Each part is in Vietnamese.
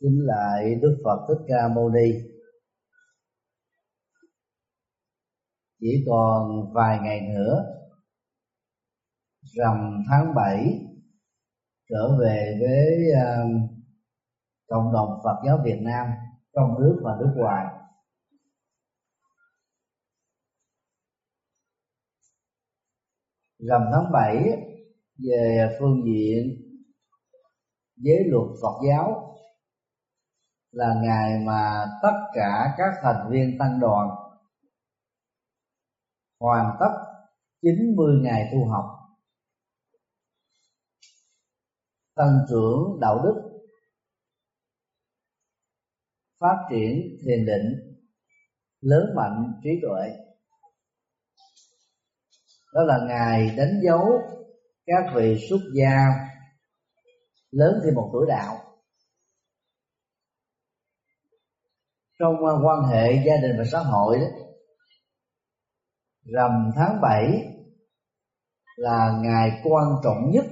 chính lại đức phật thích ca mâu ni. Chỉ còn vài ngày nữa rằm tháng 7 trở về với uh, cộng đồng Phật giáo Việt Nam trong nước và nước ngoài. Rằm tháng 7 về phương diện giới luật Phật giáo là ngày mà tất cả các thành viên tăng đoàn hoàn tất 90 ngày tu học. Tăng trưởng đạo đức, phát triển thiền định, lớn mạnh trí tuệ. Đó là ngày đánh dấu các vị xuất gia lớn thêm một tuổi đạo. Trong ờ, quan hệ gia đình và xã hội đó rằm tháng 7 là ngày quan trọng nhất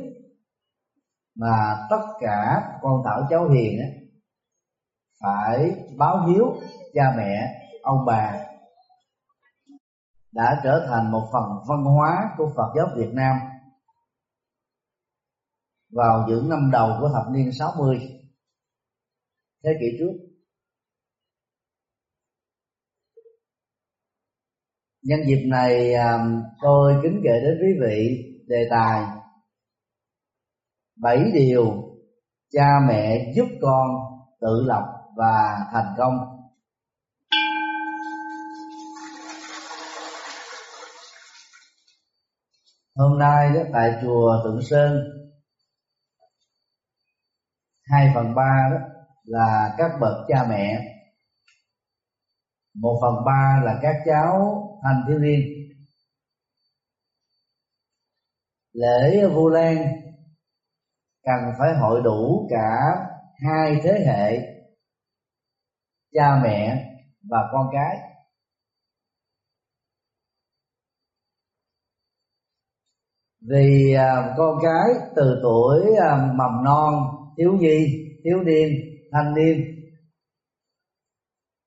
mà tất cả con thảo cháu hiền á, phải báo hiếu cha mẹ ông bà đã trở thành một phần văn hóa của Phật giáo Việt Nam vào những năm đầu của thập niên 60 thế kỷ trước nhân dịp này à, tôi kính kể đến quý vị đề tài bảy điều cha mẹ giúp con tự lập và thành công. Hôm nay đó tại chùa tượng sơn, hai phần ba đó là các bậc cha mẹ. Một phần ba là các cháu thanh thiếu niên. Lễ vu lan cần phải hội đủ cả hai thế hệ, cha mẹ và con cái. Vì à, con cái từ tuổi à, mầm non, thiếu nhi, thiếu niên, thanh niên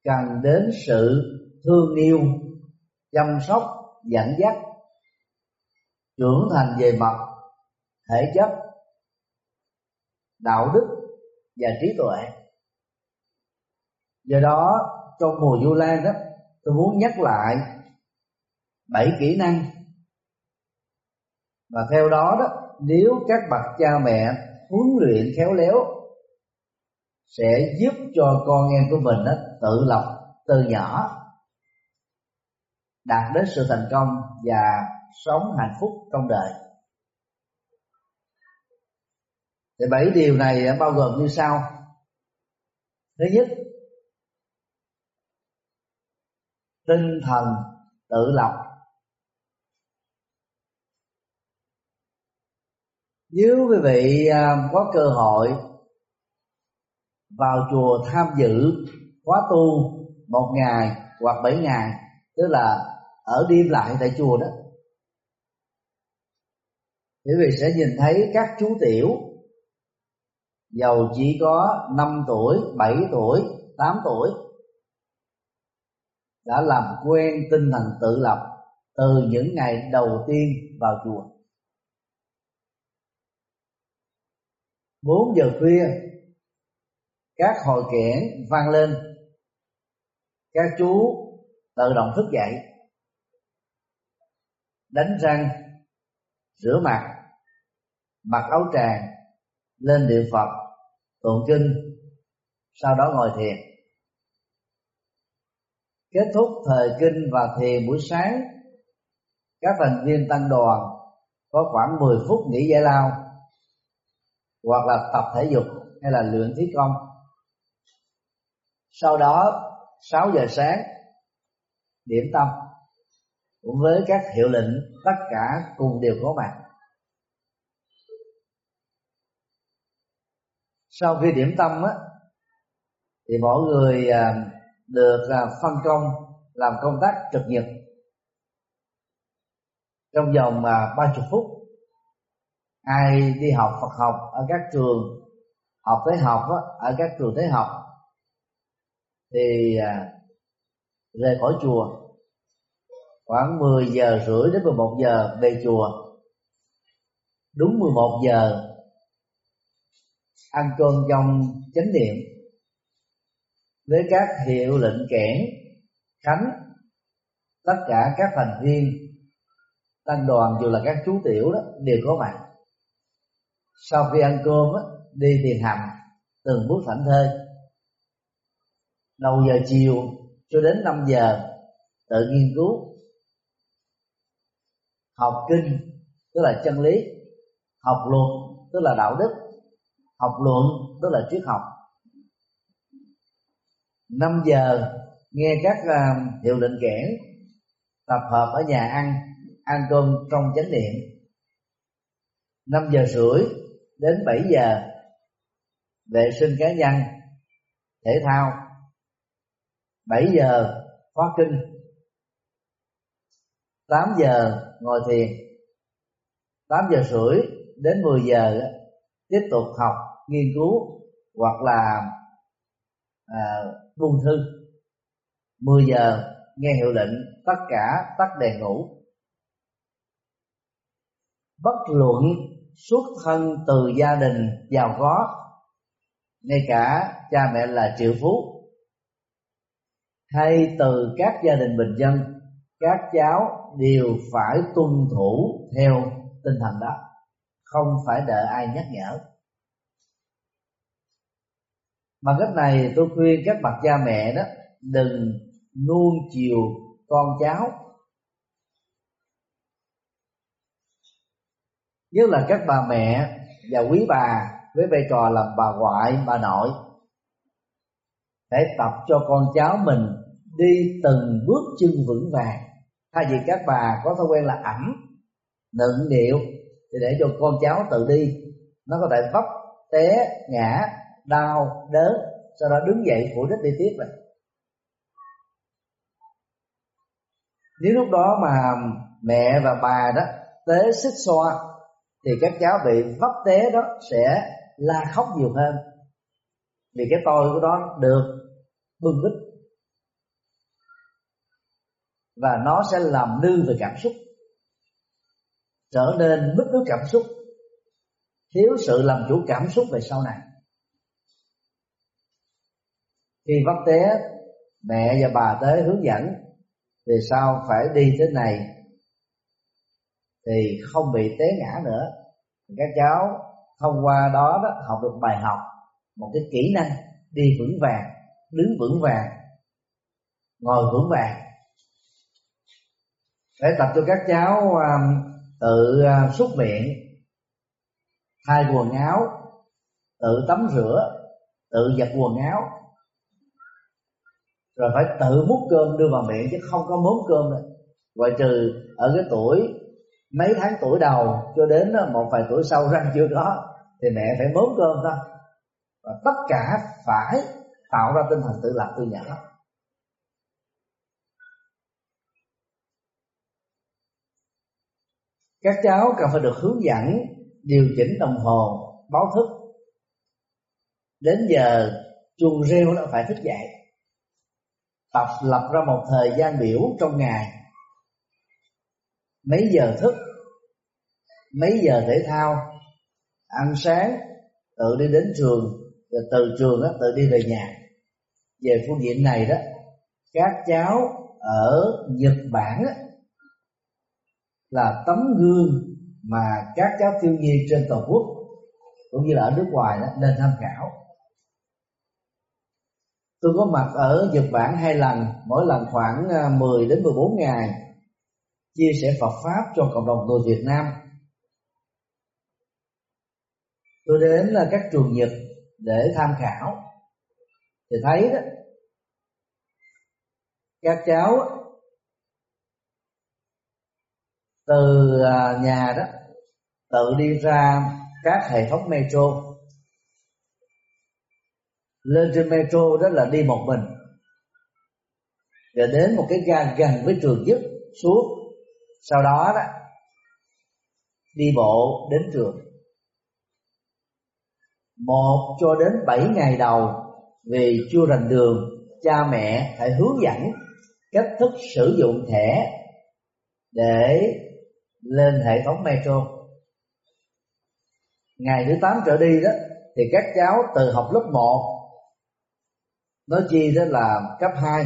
cần đến sự thương yêu chăm sóc dẫn dắt trưởng thành về mặt thể chất đạo đức và trí tuệ. Do đó trong mùa du lan đó tôi muốn nhắc lại bảy kỹ năng. Và theo đó đó nếu các bậc cha mẹ huấn luyện khéo léo sẽ giúp cho con em của mình đó, tự lập từ nhỏ đạt đến sự thành công và sống hạnh phúc trong đời. Thì bảy điều này bao gồm như sau. Thứ nhất, tinh thần tự lập. Nếu quý vị à, có cơ hội vào chùa tham dự khóa tu một ngày hoặc bảy ngày, tức là ở đêm lại tại chùa đó. Quý vị sẽ nhìn thấy các chú tiểu giàu chỉ có 5 tuổi, 7 tuổi, 8 tuổi đã làm quen tinh thần tự lập từ những ngày đầu tiên vào chùa. 4 giờ khuya các hồi kẽn vang lên. Các chú tự động thức dậy đánh răng, rửa mặt, mặc áo tràng, lên điện phật, tụng kinh, sau đó ngồi thiền. Kết thúc thời kinh và thiền buổi sáng, các thành viên tăng đoàn có khoảng 10 phút nghỉ giải lao, hoặc là tập thể dục hay là luyện thi công. Sau đó 6 giờ sáng, điểm tâm với các hiệu lệnh tất cả cùng đều có mặt. Sau khi điểm tâm á thì mọi người à, được à, phân công làm công tác trực nhật. Trong vòng à, ba chục phút ai đi học Phật học ở các trường học thế học á, ở các trường thế học thì rời khỏi chùa khoảng 10 giờ rưỡi đến 11 giờ về chùa. Đúng 11 giờ ăn cơm trong chánh niệm. Với các hiệu lệnh kẽn khánh tất cả các thành viên tăng đoàn dù là các chú tiểu đó đều có mặt. Sau khi ăn cơm đó, đi thiền hành từng bước thảnh thơi. Đầu giờ chiều cho đến 5 giờ tự nghiên cứu học kinh tức là chân lý. Học luật tức là đạo đức. Học luận tức là triết học. 5 giờ nghe các uh, hiệu lệnh kẽn tập hợp ở nhà ăn ăn cơm trong chánh điện 5 giờ rưỡi đến 7 giờ vệ sinh cá nhân thể thao. 7 giờ khóa kinh. 8 giờ ngồi thiền. 8 giờ rưỡi đến 10 giờ tiếp tục học nghiên cứu hoặc là à, buông thư. 10 giờ nghe hiệu lệnh tất cả tắt đèn ngủ. Bất luận xuất thân từ gia đình giàu có ngay cả cha mẹ là triệu phú hay từ các gia đình bình dân các cháu đều phải tuân thủ theo tinh thần đó. Không phải đợi ai nhắc nhở. Bằng cách này, tôi khuyên các bậc cha mẹ đó, đừng nuông chiều con cháu. Nhất là các bà mẹ và quý bà với vai trò làm bà ngoại, bà nội. Để tập cho con cháu mình đi từng bước chân vững vàng thay vì các bà có thói quen là ẩm, nựng điệu, thì để cho con cháu tự đi. Nó có thể vấp té, ngã, đau, đớn, sau đó đứng dậy phụ đích đi tiếp rồi nếu lúc đó mà mẹ và bà đó tế xích xoa, thì các cháu bị vấp té đó sẽ la khóc nhiều hơn. Vì cái tôi của đó được bưng bít và nó sẽ làm nư về cảm xúc. Trở nên mất nước cảm xúc. Thiếu sự làm chủ cảm xúc về sau này. Khi vấp té mẹ và bà tới hướng dẫn về sau phải đi thế này thì không bị té ngã nữa. Các cháu thông qua đó, đó học được bài học một cái kỹ năng đi vững vàng đứng vững vàng ngồi vững vàng để tập cho các cháu um, tự uh, xúc miệng thay quần áo tự tắm rửa tự giặt quần áo. Rồi phải tự múc cơm đưa vào miệng chứ không có mớm cơm nữa. Ngoại trừ ở cái tuổi mấy tháng tuổi đầu cho đến uh, một vài tuổi sau răng chưa có thì mẹ phải mớm cơm thôi. Và tất cả phải tạo ra tinh thần tự lập từ nhỏ các cháu cần phải được hướng dẫn điều chỉnh đồng hồ báo thức. Đến giờ chuông reo là phải thức dậy. Tập lập ra một thời gian biểu trong ngày. Mấy giờ thức? Mấy giờ thể thao? Ăn sáng tự đi đến trường rồi từ trường đó, tự đi về nhà. Về phương diện này đó các cháu ở Nhật Bản đó, là tấm gương mà các cháu thiếu nhi trên toàn quốc cũng như là ở nước ngoài đó, nên tham khảo. Tôi có mặt ở Nhật Bản hai lần mỗi lần khoảng à, 10 đến 14 ngày chia sẻ Phật pháp cho cộng đồng người Việt Nam. Tôi đến là các trường Nhật để tham khảo. Thì thấy đó các cháu từ à, nhà đó, tự đi ra các hệ thống metro. Lên trên metro đó là đi một mình. Rồi đến một cái ga gần với trường nhất xuống sau đó đó, đi bộ đến trường. Một cho đến bảy ngày đầu, vì chưa rành đường, cha mẹ phải hướng dẫn cách thức sử dụng thẻ để lên hệ thống metro. Ngày thứ 8 trở đi đó, thì các cháu từ học lớp 1 nói chi đó là cấp 2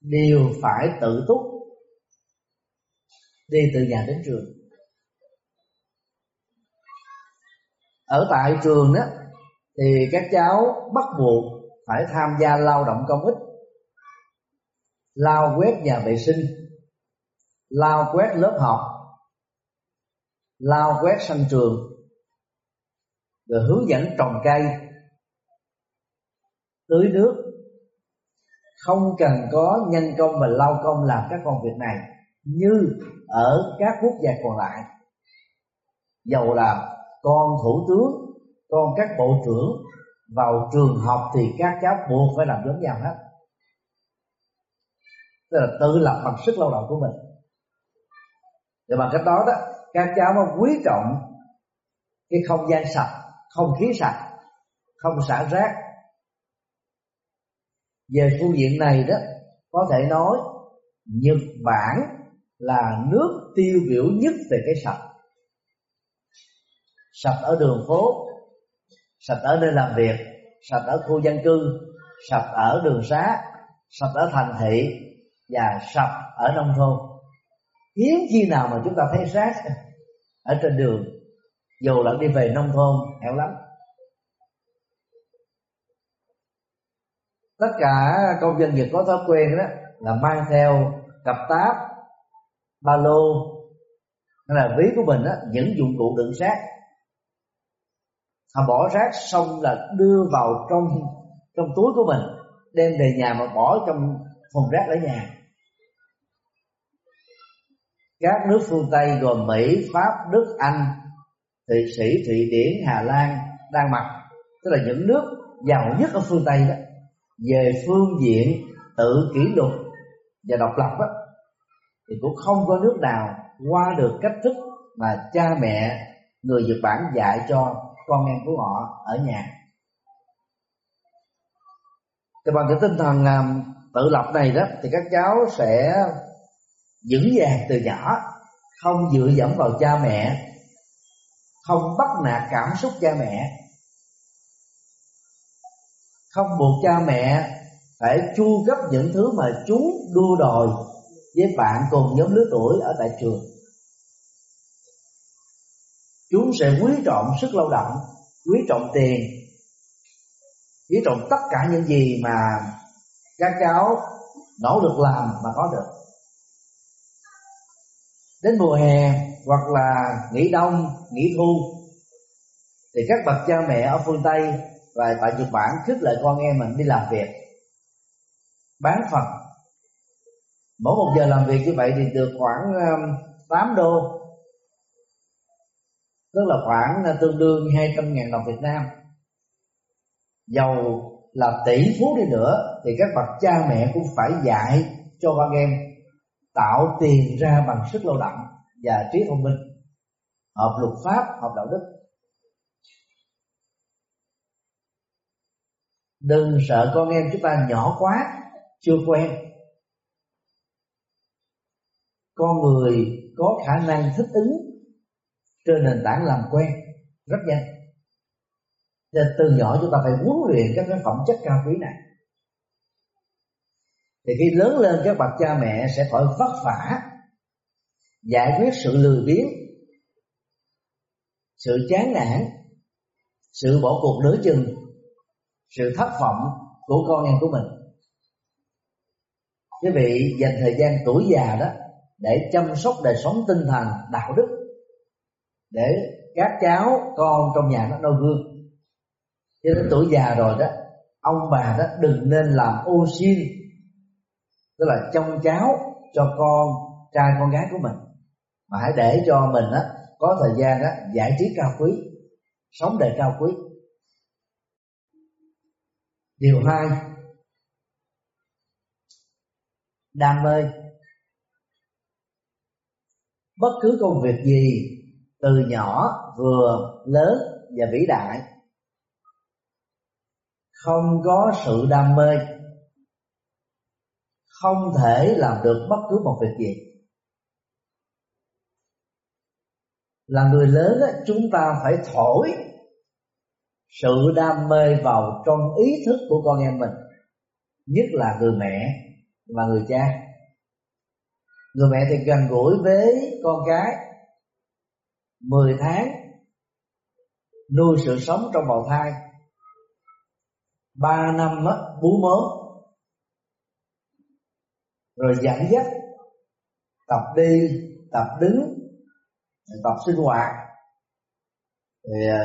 đều phải tự túc, đi từ nhà đến trường. Ở tại trường đó, thì các cháu bắt buộc phải tham gia lao động công ích, lao quét nhà vệ sinh, lao quét lớp học lao quét sân trường, rồi hướng dẫn trồng cây, tưới nước. Không cần có nhân công và lao công làm các công việc này, như ở các quốc gia còn lại. Dầu là con thủ tướng, con các bộ trưởng, vào trường học thì các cháu buộc phải làm giống nhau hết. Tức là tự lập bằng sức lao động của mình. Và bằng cách đó đó các cháu nó quý trọng cái không gian sạch, không khí sạch, không xả rác. Về phương diện này đó, có thể nói Nhật Bản là nước tiêu biểu nhất về cái sạch. Sạch ở đường phố, sạch ở nơi làm việc, sạch ở khu dân cư, sạch ở đường xá, sạch ở thành thị và sạch ở nông thôn hiếm khi nào mà chúng ta thấy rác ở trên đường dù là đi về nông thôn hẻo lắm. Tất cả công dân việc có thói quen đó là mang theo cặp táp ba lô hay là ví của mình đó, những dụng cụ đựng rác. Họ bỏ rác xong là đưa vào trong trong túi của mình đem về nhà mà bỏ trong thùng rác ở nhà các nước phương tây gồm mỹ pháp đức anh thụy sĩ thụy điển hà lan đan mạch tức là những nước giàu nhất ở phương tây đó về phương diện tự kỷ luật và độc lập đó, thì cũng không có nước nào qua được cách thức mà cha mẹ người Nhật Bản dạy cho con em của họ ở nhà. Thì bằng cái tinh thần à, tự lập này đó thì các cháu sẽ vững vàng từ nhỏ, không dựa dẫm vào cha mẹ, không bắt nạt cảm xúc cha mẹ, không buộc cha mẹ phải chu cấp những thứ mà chúng đua đòi với bạn cùng nhóm lứa tuổi ở tại trường. Chúng sẽ quý trọng sức lao động, quý trọng tiền, quý trọng tất cả những gì mà các cháu nỗ lực làm mà có được đến mùa hè hoặc là nghỉ đông, nghỉ thu, thì các bậc cha mẹ ở phương tây và tại nhật bản khích lệ con em mình đi làm việc, bán phần. Mỗi một giờ làm việc như vậy thì được khoảng um, 8 đô, tức là khoảng à, tương đương 200 ngàn đồng Việt Nam. Giàu là tỷ phú đi nữa thì các bậc cha mẹ cũng phải dạy cho con em tạo tiền ra bằng sức lao động và trí thông minh, hợp luật pháp, hợp đạo đức. Đừng sợ con em chúng ta nhỏ quá, chưa quen. Con người có khả năng thích ứng trên nền tảng làm quen rất nhanh. Nên từ nhỏ chúng ta phải huấn luyện các cái phẩm chất cao quý này thì khi lớn lên, các bậc cha mẹ sẽ khỏi vất vả giải quyết sự lười biếng, sự chán nản, sự bỏ cuộc nửa chừng, sự thất vọng của con em của mình. Quý vị dành thời gian tuổi già đó để chăm sóc đời sống tinh thần, đạo đức, để các cháu, con trong nhà nó noi gương. Cho đến tuổi già rồi đó, ông bà đó đừng nên làm ô xin tức là trông cháu cho con trai con gái của mình. Mà hãy để cho mình á, có thời gian á, giải trí cao quý, sống đời cao quý. Điều hai, đam mê. Bất cứ công việc gì, từ nhỏ, vừa, lớn và vĩ đại, không có sự đam mê không thể làm được bất cứ một việc gì. Là người lớn á, chúng ta phải thổi sự đam mê vào trong ý thức của con em mình nhất là người mẹ và người cha. Người mẹ thì gần gũi với con cái 10 tháng nuôi sự sống trong bào thai. Ba năm á, bú mớ rồi dẫn dắt tập đi, tập đứng, tập sinh hoạt. Thì à,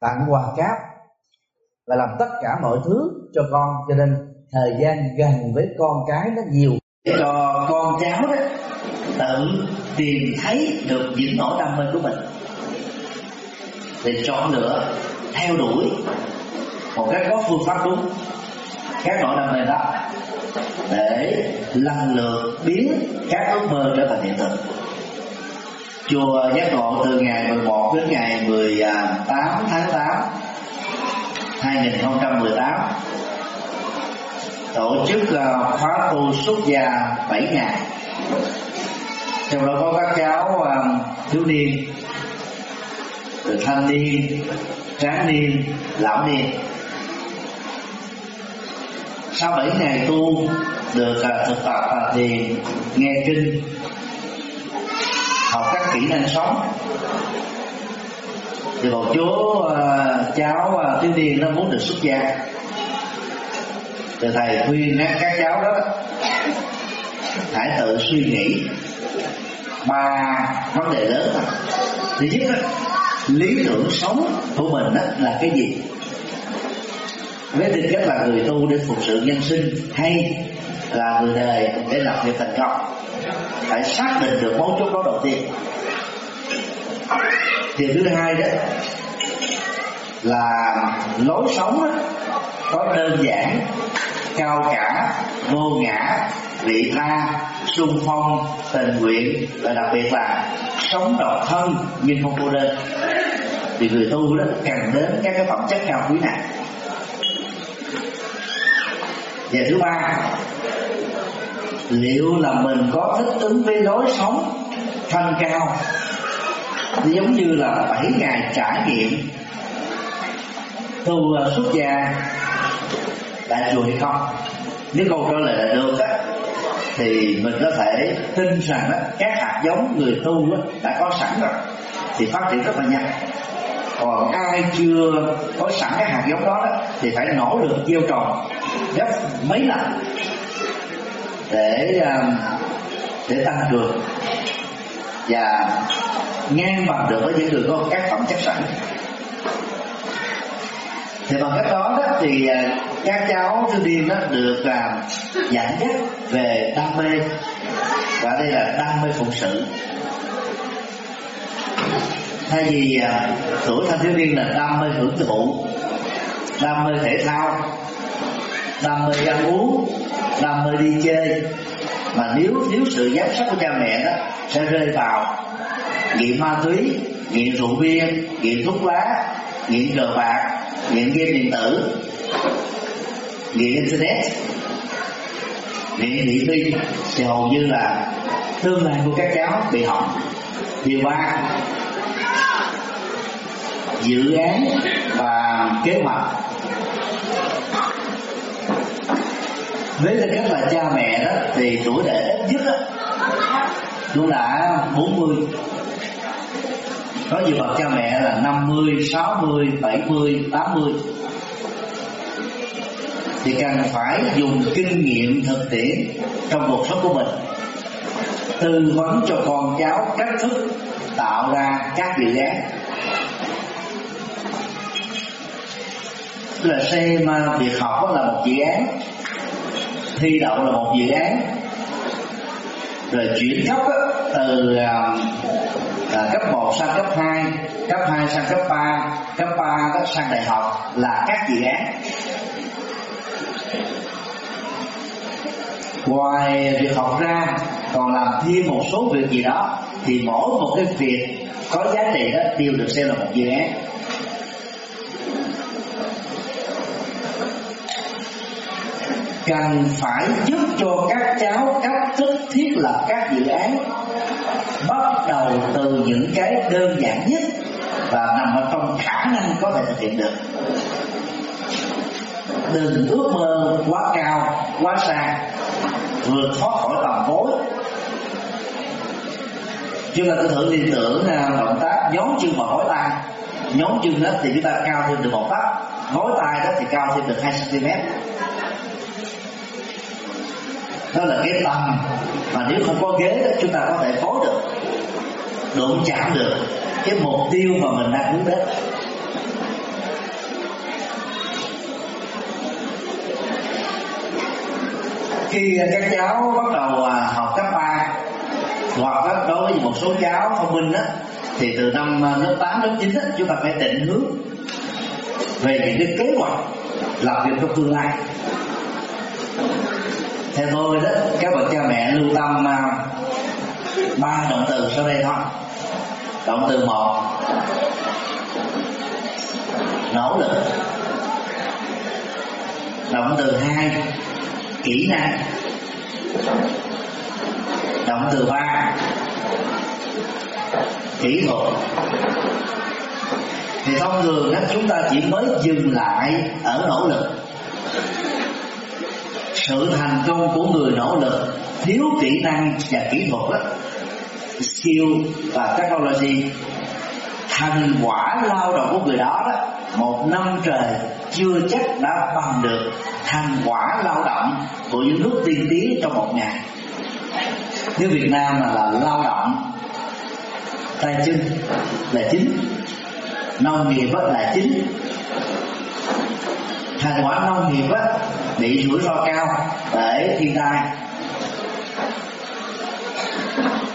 tặng quà cáp và làm tất cả mọi thứ cho con. Cho nên thời gian gần với con cái nó nhiều. Cho con cháu đó, tự tìm thấy được những nỗi đam mê của mình. Để chọn lựa, theo đuổi một cách có phương pháp đúng. Các nỗi đam mê đó để lần lượt biến các ước mơ trở thành hiện thực. Chùa giác ngộ từ ngày 11 đến ngày 18 tháng 8 2018 tổ chức ờ, khóa tu xuất gia 7 ngày. Trong đó có các cháu ờ, thiếu niên, từ thanh niên, tráng niên, lão niên sau bảy ngày tu được à, thực tập à, thì nghe kinh học các kỹ năng sống. Thì một chú à, cháu thiếu niên nó muốn được xuất gia. Thì thầy khuyên các, cháu đó hãy tự suy nghĩ ba vấn đề lớn. Thì thứ nhất đó, lý tưởng sống của mình đó là cái gì? Với tư cách là người tu để phục sự nhân sinh hay là người đời để lập nghiệp thành công. Phải xác định được mấu chốt đó đầu tiên. Thì thứ hai đó là lối sống đó, có đơn giản cao cả vô ngã vị tha sung phong tình nguyện và đặc biệt là sống độc thân nhưng không cô đơn. Thì người tu đó cần đến các cái phẩm chất cao quý này. Dạ, và thứ ba. Liệu là mình có thích ứng với lối sống thanh cao giống như là bảy ngày trải nghiệm tu ờ, xuất gia tại chùa hay không? Nếu câu trả lời là được á thì mình có thể tin rằng các hạt giống người tu đã có sẵn rồi thì phát triển rất là nhanh. Còn ai chưa có sẵn cái hạt giống đó, đó thì phải nỗ lực gieo trồng gấp mấy lần để um, để tăng cường. Và ngang bằng được với những người có các phẩm chất sẵn. Thì bằng cách đó, đó thì à, các cháu sinh viên đó được à, dẫn dắt về đam mê. Và đây là đam mê phụng sự. Thay vì à, tuổi thanh thiếu niên là đam mê hưởng thụ đam mê thể thao đam mê ăn uống đam mê đi chơi. Mà nếu thiếu sự giám sát của cha mẹ đó sẽ rơi vào nghiện ma túy, nghiện rượu bia, nghiện thuốc lá, nghiện cờ bạc, nghiện game điện tử, nghiện internet, nghiện điện phi thì hầu như là tương lai của các cháu bị hỏng. Điều ba, dự án và kế hoạch với tư cách là cha mẹ đó thì tuổi đệ ít nhất đó, cũng đã 40 có nhiều bậc cha mẹ là 50, 60, 70, 80 thì cần phải dùng kinh nghiệm thực tiễn trong cuộc sống của mình. Tư vấn cho con cháu cách thức tạo ra các dự án. Là xem việc học là một dự án thi đậu là một dự án. Rồi chuyển cấp từ à, à cấp 1 sang cấp 2 cấp 2 sang cấp 3 cấp 3 đó sang đại học là các dự án. Ngoài việc học ra còn làm thêm một số việc gì đó thì mỗi một cái việc có giá trị đó đều được xem là một dự án. Cần phải giúp cho các cháu cách thức thiết lập các dự án bắt đầu từ những cái đơn giản nhất và nằm ở trong khả năng có thể thực hiện được. Đừng ước mơ quá cao, quá xa, vượt thoát khỏi tầm vối chúng ta cứ thử liên tưởng động tác nhón chân và gối tay. Nhón chân đó thì chúng ta cao thêm được một tấc, gối tay đó thì cao thêm được 2 cm đó là cái tầm mà nếu không có ghế đó chúng ta có thể phối được. Đụng chạm được. Cái mục tiêu mà mình đang hướng đến. Khi các cháu bắt đầu à, học cấp 3 hoặc đối với một số cháu thông minh đó thì từ năm à, lớp 8, lớp 9 đó, chúng ta phải định hướng về những cái kế hoạch làm việc trong tương lai theo tôi đó các bậc cha mẹ lưu tâm à, ba động từ sau đây thôi. Động từ một nỗ lực. Động từ hai kỹ năng. Động từ ba kỹ thuật. Thì thông thường đó chúng ta chỉ mới dừng lại ở nỗ lực sự thành công của người nỗ lực thiếu kỹ năng và kỹ thuật đó. Skill và technology, thành quả lao động của người đó đó, một năm trời chưa chắc đã bằng được thành quả lao động của những nước tiên tiến trong một ngày. Nếu Việt Nam mà là lao động tay chân là chính, nông nghiệp là chính, thành quả nông nghiệp bị rủi ro cao. Để thiên tai.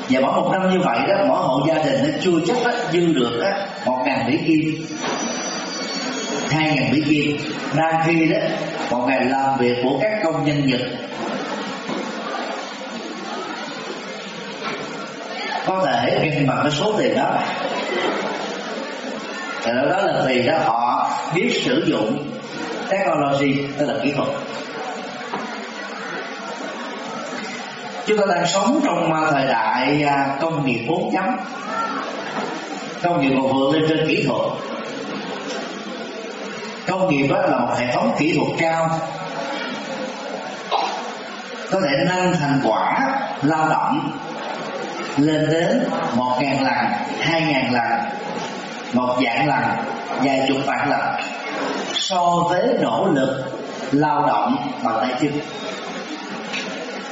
Và mỗi một năm như vậy đó mỗi hộ gia đình nó chưa chắc đó, dư được đó, một ngàn mỹ kim. Hai ngàn mỹ kim. Đang khi đó một ngày làm việc của các công nhân nhật. Có thể gần bằng cái số tiền đó. Thì đó là vì đó họ biết sử dụng technology tức là kỹ thuật. Chúng ta đang sống trong à, thời đại à, công nghiệp 4 chấm. Công nghiệp còn vượt lên trên kỹ thuật. Công nghiệp đó là một hệ thống kỹ thuật cao. Có thể nâng thành quả lao động lên đến một ngàn lần, hai ngàn lần, một dạng lần, vài chục vạn lần so với nỗ lực lao động bằng tay chân.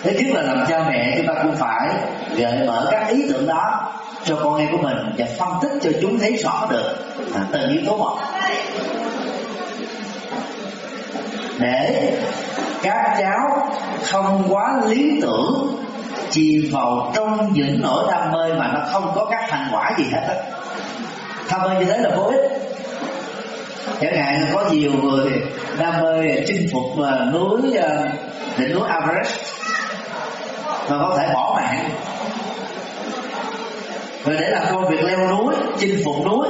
Thứ nhất là làm cha mẹ chúng ta cũng phải gợi mở các ý tưởng đó cho con em của mình và phân tích cho chúng thấy rõ được à, từng yếu tố một. Để các cháu không quá lý tưởng chìm vào trong những nỗi đam mê mà nó không có các thành quả gì hết á. Đam mê như thế là vô ích chẳng hạn, có nhiều người đam mê chinh phục à, núi à, đỉnh núi Everest. Và có thể bỏ mạng. Và để làm công việc leo núi, chinh phục núi,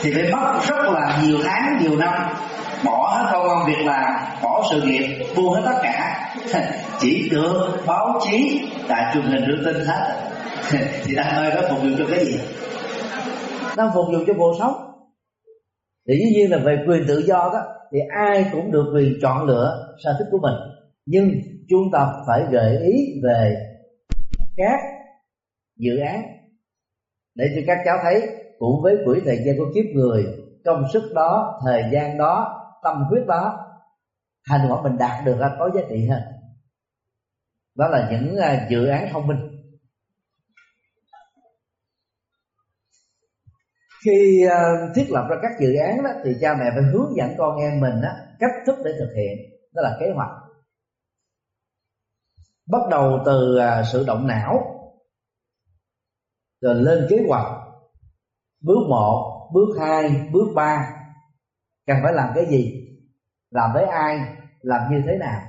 thì phải mất rất là nhiều tháng, nhiều năm. Bỏ hết công việc làm, bỏ sự nghiệp, buông hết tất cả. Chỉ được báo chí tại truyền hình đưa tin hết. Thì đam mê đó phục vụ cho cái gì? Đang phục vụ cho cuộc sống. Thì dĩ nhiên là về quyền tự do đó, thì ai cũng được quyền chọn lựa sở thích của mình. Nhưng chúng ta phải gợi ý về các dự án để cho các cháu thấy, cũng với quỹ thời gian của kiếp người, công sức đó, thời gian đó, tâm huyết đó, thành quả mình đạt được là có giá trị hơn. Đó là những à, dự án thông minh. Khi uh, thiết lập ra các dự án đó thì cha mẹ phải hướng dẫn con em mình đó, cách thức để thực hiện đó là kế hoạch. Bắt đầu từ uh, sự động não rồi lên kế hoạch. Bước một bước hai bước ba cần phải làm cái gì? Làm với ai? Làm như thế nào?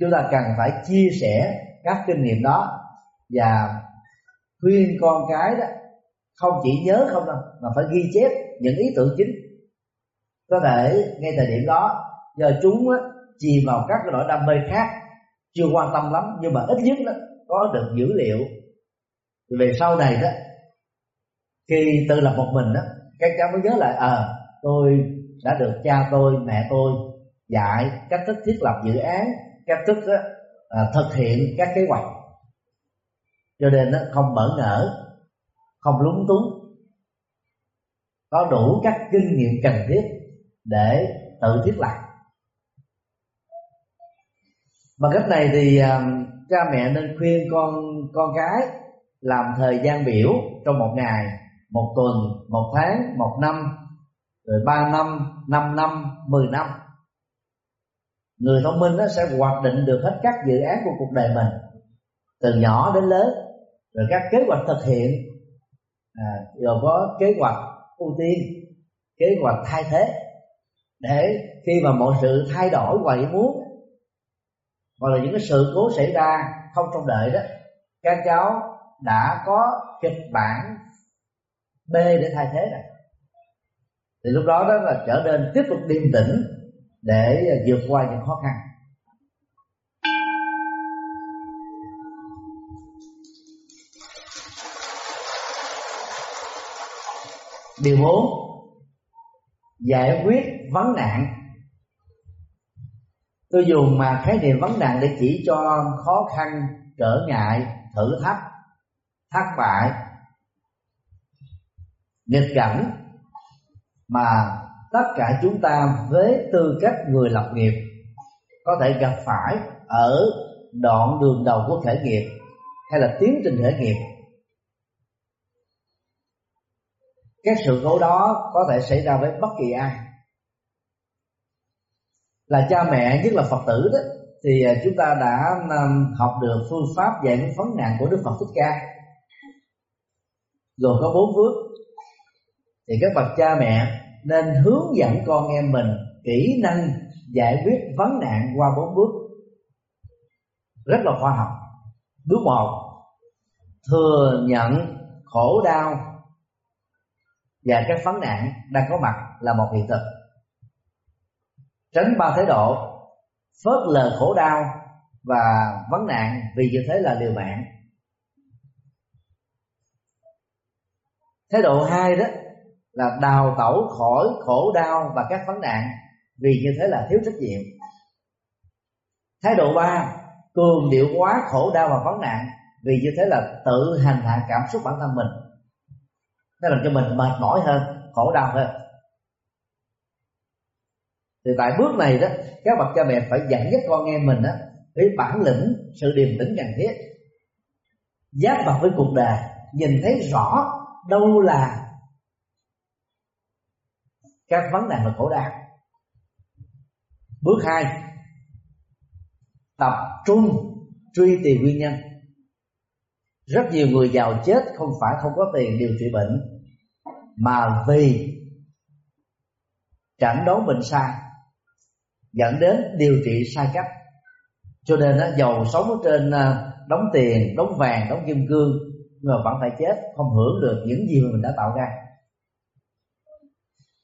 Chúng ta cần phải chia sẻ các kinh nghiệm đó và khuyên con cái đó không chỉ nhớ không đâu mà phải ghi chép những ý tưởng chính. Có thể ngay thời điểm đó do chúng á, chìm vào các cái nỗi đam mê khác chưa quan tâm lắm nhưng mà ít nhất đó, có được dữ liệu. Về sau này đó khi tự lập một mình đó các cháu mới nhớ lại ờ à, tôi đã được cha tôi mẹ tôi dạy cách thức thiết lập dự án cách thức đó, à, thực hiện các kế hoạch. Cho nên nó không bỡ ngỡ không lúng túng. Có đủ các kinh nghiệm cần thiết để tự thiết lập. Bằng cách này thì à, cha mẹ nên khuyên con con cái làm thời gian biểu trong một ngày, một tuần, một tháng, một năm, rồi ba năm năm năm, mười năm. Người thông minh nó sẽ hoạch định được hết các dự án của cuộc đời mình, từ nhỏ đến lớn, rồi các kế hoạch thực hiện à, rồi có kế hoạch ưu tiên kế hoạch thay thế để khi mà mọi sự thay đổi ngoài ý muốn hoặc là những cái sự cố xảy ra không trong đợi đó các cháu đã có kịch bản B để thay thế này. Thì lúc đó đó là trở nên tiếp tục điềm tĩnh để vượt qua những khó khăn. Điều bốn, giải quyết vấn nạn. Tôi dùng mà khái niệm vấn nạn để chỉ cho khó khăn, trở ngại, thử thách, thất bại, nghịch cảnh mà tất cả chúng ta với tư cách người lập nghiệp có thể gặp phải ở đoạn đường đầu của khởi nghiệp hay là tiến trình khởi nghiệp. Các sự cố đó có thể xảy ra với bất kỳ ai. Là cha mẹ, nhất là phật tử đó, thì à, chúng ta đã à, học được phương pháp giải quyết vấn nạn của đức phật thích ca. Gồm có bốn bước. Thì các bậc cha mẹ nên hướng dẫn con em mình kỹ năng giải quyết vấn nạn qua bốn bước. Rất là khoa học. Bước một, thừa nhận khổ đau và các vấn nạn đang có mặt là một hiện thực. Tránh ba thái độ phớt lờ khổ đau và vấn nạn vì như thế là liều mạng. Thái độ hai đó là đào tẩu khỏi khổ đau và các vấn nạn vì như thế là thiếu trách nhiệm. Thái độ ba cường điệu quá khổ đau và vấn nạn vì như thế là tự hành hạ cảm xúc bản thân mình nó làm cho mình mệt mỏi hơn, khổ đau hơn. Thì tại bước này đó, các bậc cha mẹ phải dẫn dắt con em mình đó với bản lĩnh sự điềm tĩnh cần thiết. Giác mặt với cuộc đời, nhìn thấy rõ đâu là các vấn nạn và khổ đau. Bước hai, tập trung truy tìm nguyên nhân rất nhiều người giàu chết không phải không có tiền điều trị bệnh, mà vì chẩn đoán bệnh sai, dẫn đến điều trị sai cách. Cho nên giàu sống ở trên à, đóng tiền đóng vàng đóng kim cương nhưng mà vẫn phải chết, không hưởng được những gì mà mình đã tạo ra.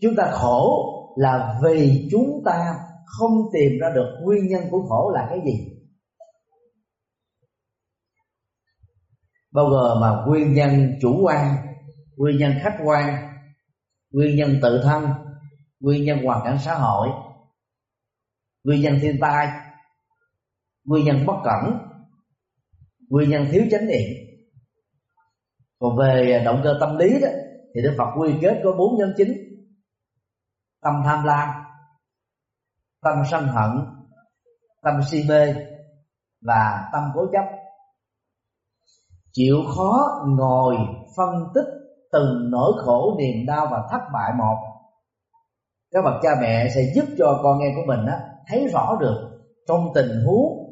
Chúng ta khổ là vì chúng ta không tìm ra được nguyên nhân của khổ là cái gì. Bao gồm mà nguyên nhân chủ quan, nguyên nhân khách quan, nguyên nhân tự thân, nguyên nhân hoàn cảnh xã hội, nguyên nhân thiên tai, nguyên nhân bất cẩn, nguyên nhân thiếu chánh niệm. Còn về động cơ tâm lý đó, thì đức phật quy kết có bốn nhóm chính. Tâm tham lam, tâm sân hận, tâm si mê và tâm cố chấp chịu khó ngồi phân tích từng nỗi khổ niềm đau và thất bại một. Các bậc cha mẹ sẽ giúp cho con em của mình á, thấy rõ được trong tình huống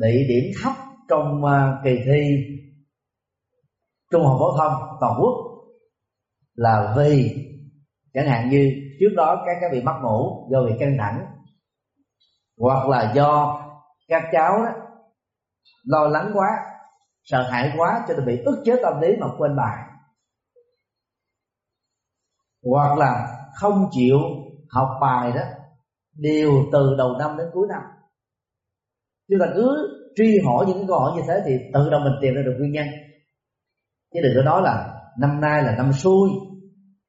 bị điểm thấp trong uh, kỳ thi trung học phổ thông toàn quốc là vì chẳng hạn như trước đó các cháu bị mất ngủ do bị căng thẳng hoặc là do các cháu đó lo lắng quá sợ hãi quá cho nên bị ức chế tâm lý mà quên bài. Hoặc là không chịu học bài đó, đều từ đầu năm đến cuối năm. Chúng ta cứ truy hỏi những câu hỏi như thế thì tự động mình tìm ra được nguyên nhân. Chứ đừng có nói là năm nay là năm xui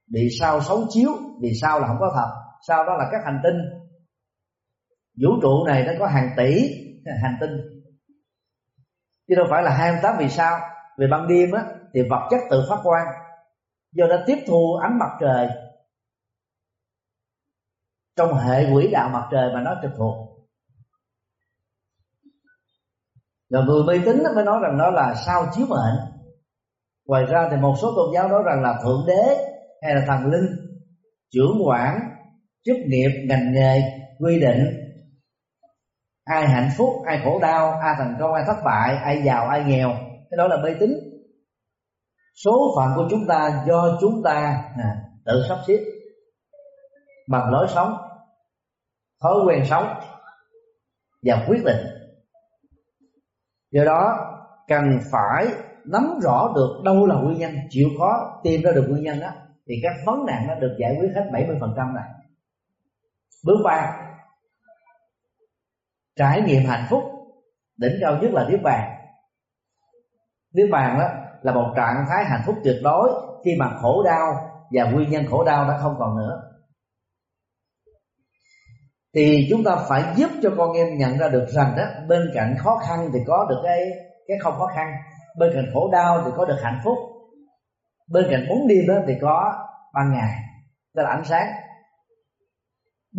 bị sao xấu chiếu, vì sao là không có thật sao đó là các hành tinh. Vũ trụ này nó có hàng tỷ hành tinh chứ đâu phải là 28 vì sao? Về ban đêm á, thì vật chất tự phát quang. Do đã tiếp thu ánh mặt trời trong hệ quỹ đạo mặt trời mà nó trực thuộc. Rồi người mê tín mới nói rằng nó là sao chiếu mệnh. Ngoài ra thì một số tôn giáo nói rằng là thượng đế hay là thần linh, trưởng quản chức nghiệp, ngành nghề, quy định ai hạnh phúc ai khổ đau ai thành công ai thất bại ai giàu ai nghèo. Cái đó là mê tín. Số phận của chúng ta do chúng ta à, tự sắp xếp bằng lối sống thói quen sống và quyết định. Do đó cần phải nắm rõ được đâu là nguyên nhân chịu khó tìm ra được nguyên nhân đó thì các vấn nạn nó được giải quyết hết 70% này. Bước ba trải nghiệm hạnh phúc, đỉnh cao nhất là niết bàn. Niết bàn đó là một trạng thái hạnh phúc tuyệt đối khi mà khổ đau và nguyên nhân khổ đau đã không còn nữa. Thì chúng ta phải giúp cho con em nhận ra được rằng đó, bên cạnh khó khăn thì có được cái cái không khó khăn, bên cạnh khổ đau thì có được hạnh phúc, bên cạnh bóng đêm đó thì có ban ngày tức là ánh sáng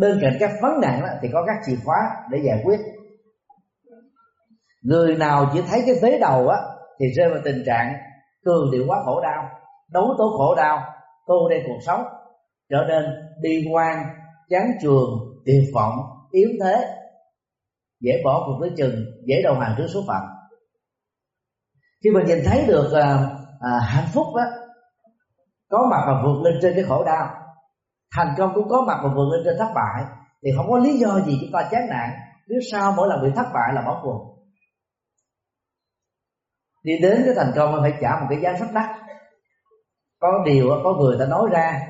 bên cạnh các vấn nạn đó, thì có các chìa khóa để giải quyết. Người nào chỉ thấy cái vế đầu á thì rơi vào tình trạng cường điệu quá khổ đau đấu tố khổ đau tô đen cuộc sống trở nên bi quan chán trường tuyệt vọng yếu thế dễ bỏ cuộc tới chừng dễ đầu hàng trước số phận. Khi mình nhìn thấy được à, à, hạnh phúc đó có mặt và vượt lên trên cái khổ đau thành công cũng có mặt và vượt lên trên thất bại. Thì không có lý do gì chúng ta chán nản. Nếu sau mỗi lần bị thất bại là bỏ cuộc. Đi đến cái thành công phải trả một cái giá rất đắt. Có điều, có người ta nói ra,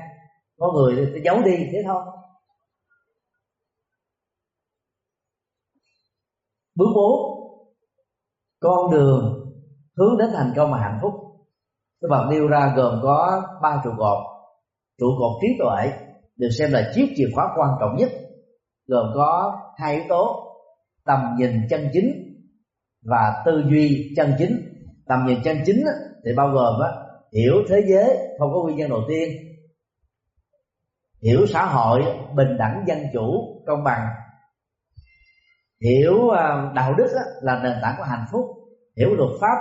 có người ta giấu đi, thế thôi. Bước bốn, con đường hướng đến thành công và hạnh phúc. Các bạn nêu ra gồm có ba trụ cột. Trụ cột trí tuệ được xem là chiếc chìa khóa quan trọng nhất gồm có hai yếu tố tầm nhìn chân chính và tư duy chân chính. Tầm nhìn chân chính thì bao gồm á, hiểu thế giới không có nguyên nhân đầu tiên. Hiểu xã hội bình đẳng dân chủ công bằng. Hiểu à, đạo đức là nền tảng của hạnh phúc. Hiểu luật pháp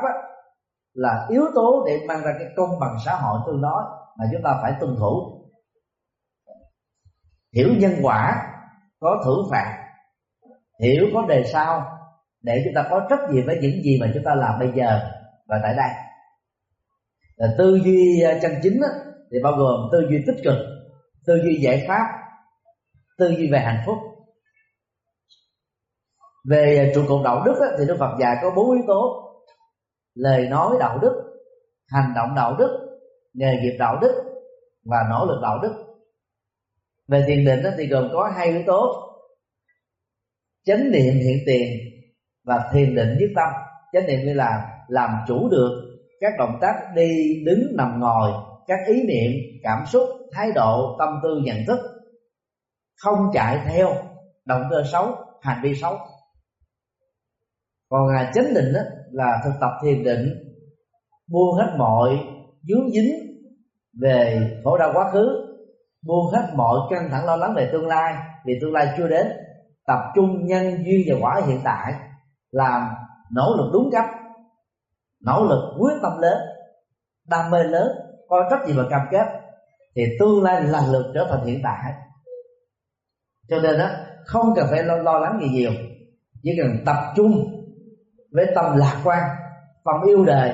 là yếu tố để mang ra cái công bằng xã hội tương đối mà chúng ta phải tuân thủ hiểu nhân quả, có thưởng phạt. Hiểu có đề sau, để chúng ta có trách nhiệm với những gì mà chúng ta làm bây giờ và tại đây. Là tư duy à, chân chính thì bao gồm tư duy tích cực, tư duy giải pháp, tư duy về hạnh phúc. Về à, trụ cột đạo đức thì đức phật dạy có bốn yếu tố. Lời nói đạo đức, hành động đạo đức, nghề nghiệp đạo đức và nỗ lực đạo đức về thiền định thì gồm có hai yếu tố. Chánh niệm hiện tiền và thiền định nhất tâm. Chánh niệm như là làm chủ được các động tác đi đứng nằm ngồi các ý niệm cảm xúc thái độ tâm tư nhận thức. Không chạy theo động cơ xấu hành vi xấu. Còn à, chánh định đó, là thực tập thiền định buông hết mọi dướng dính về khổ đau quá khứ buông hết mọi căng thẳng lo lắng về tương lai vì tương lai chưa đến. Tập trung nhân duyên và quả hiện tại làm nỗ lực đúng cách nỗ lực quyết tâm lớn đam mê lớn có trách gì mà cam kết thì tương lai lần lượt trở thành hiện tại. Cho nên đó không cần phải lo, lo lắng gì nhiều chỉ cần tập trung với tâm lạc quan tâm yêu đời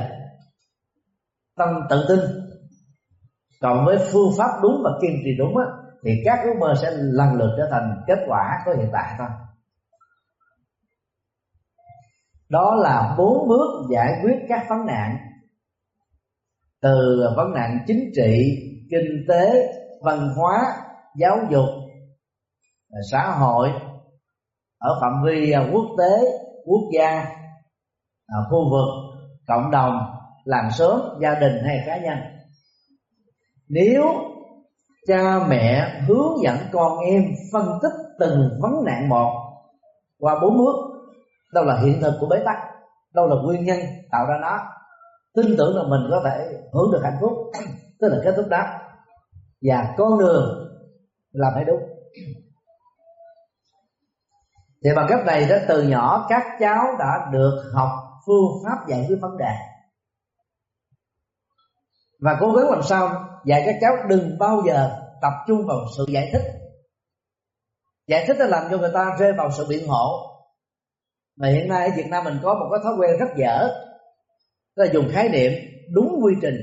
tâm tự tin còn với phương pháp đúng và kiên trì đúng á, thì các ước mơ sẽ lần lượt trở thành kết quả có hiện tại thôi. Đó là bốn bước giải quyết các vấn nạn. Từ vấn nạn chính trị kinh tế văn hóa giáo dục xã hội ở phạm vi à, quốc tế quốc gia à, khu vực cộng đồng làng xóm gia đình hay cá nhân nếu cha mẹ hướng dẫn con em phân tích từng vấn nạn một qua bốn bước, đâu là hiện thực của bế tắc, đâu là nguyên nhân tạo ra nó, tin tưởng là mình có thể hưởng được hạnh phúc, tức là kết thúc đó. Và con đường làm phải đúng. Thì bằng cách này đó, từ nhỏ các cháu đã được học phương pháp giải quyết vấn đề và cố gắng làm sao dạy các cháu đừng bao giờ tập trung vào sự giải thích. Giải thích là làm cho người ta rơi vào sự biện hộ. Mà hiện nay ở Việt Nam mình có một cái thói quen rất dở. Đó là dùng khái niệm đúng quy trình.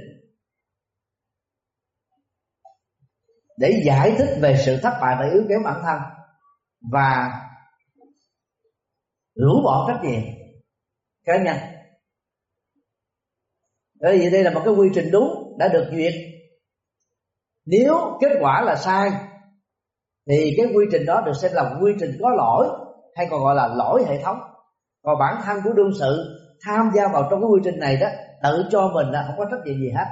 Để giải thích về sự thất bại và yếu kém bản thân. Và rũ bỏ trách nhiệm cá nhân bởi vì đây là một cái quy trình đúng, đã được duyệt. Nếu kết quả là sai, thì cái quy trình đó được xem là quy trình có lỗi, hay còn gọi là lỗi hệ thống. Còn bản thân của đương sự tham gia vào trong cái quy trình này đó, tự cho mình là không có trách nhiệm gì hết.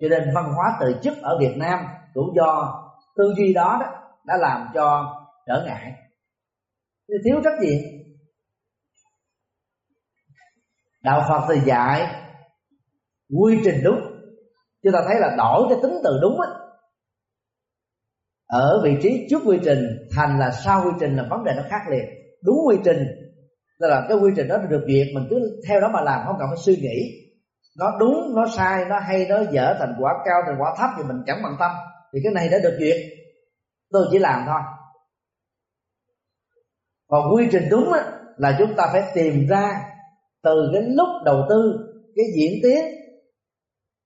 Cho nên văn hóa tự chức ở Việt Nam cũng do, tư duy đó đó, đã làm cho trở ngại. Thiếu trách nhiệm. Đạo Phật thì dạy quy trình đúng. Chúng ta thấy là đổi cái tính từ đúng á. Ở vị trí trước quy trình thành là sau quy trình là vấn đề nó khác liền. Đúng quy trình tức là cái quy trình đó được duyệt mình cứ theo đó mà làm không cần phải suy nghĩ. Nó đúng nó sai nó hay nó dở thành quả cao thành quả thấp thì mình chẳng bằng tâm. Thì cái này đã được duyệt. Tôi chỉ làm thôi. Còn quy trình đúng á, là chúng ta phải tìm ra từ cái lúc đầu tư cái diễn tiến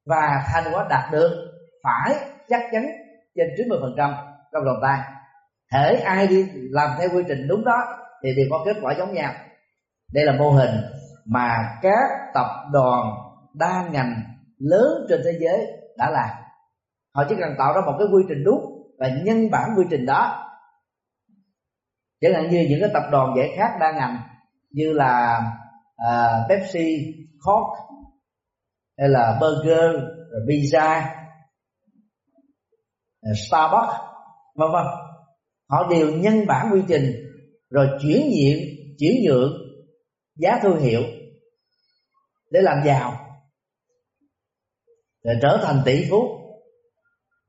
và thành quả đạt được phải chắc chắn trên 90% trong lòng tay. Thể ai đi làm theo quy trình đúng đó thì đều có kết quả giống nhau. Đây là mô hình mà các tập đoàn đa ngành lớn trên thế giới đã làm. Họ chỉ cần tạo ra một cái quy trình đúng và nhân bản quy trình đó. Chẳng hạn như những cái tập đoàn giải khác đa ngành như là uh, Pepsi, Coke hay là burger, pizza, Starbucks, vân vân. Họ đều nhân bản quy trình rồi chuyển nhượng chuyển nhượng giá thương hiệu để làm giàu để trở thành tỷ phú.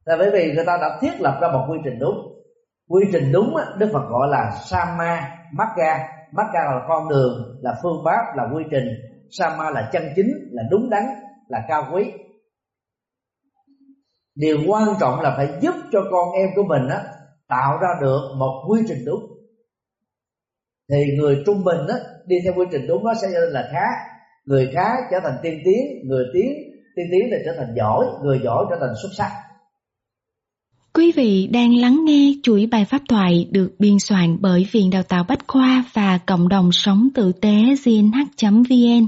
Là bởi vì người ta đã thiết lập ra một quy trình đúng. Quy trình đúng đức phật gọi là sama magga. Magga là con đường là phương pháp là quy trình. Sama là chân chính là đúng đắn là cao quý. Điều quan trọng là phải giúp cho con em của mình á, tạo ra được một quy trình đúng. Thì người trung bình á, đi theo quy trình đúng nó sẽ trở là khá. Người khá trở thành tiên tiến, người tiến, tiên tiến thì trở thành giỏi, người giỏi trở thành xuất sắc. Quý vị đang lắng nghe chuỗi bài pháp thoại được biên soạn bởi Viện Đào tạo Bách Khoa và Cộng đồng Sống Tử tế gnh.vn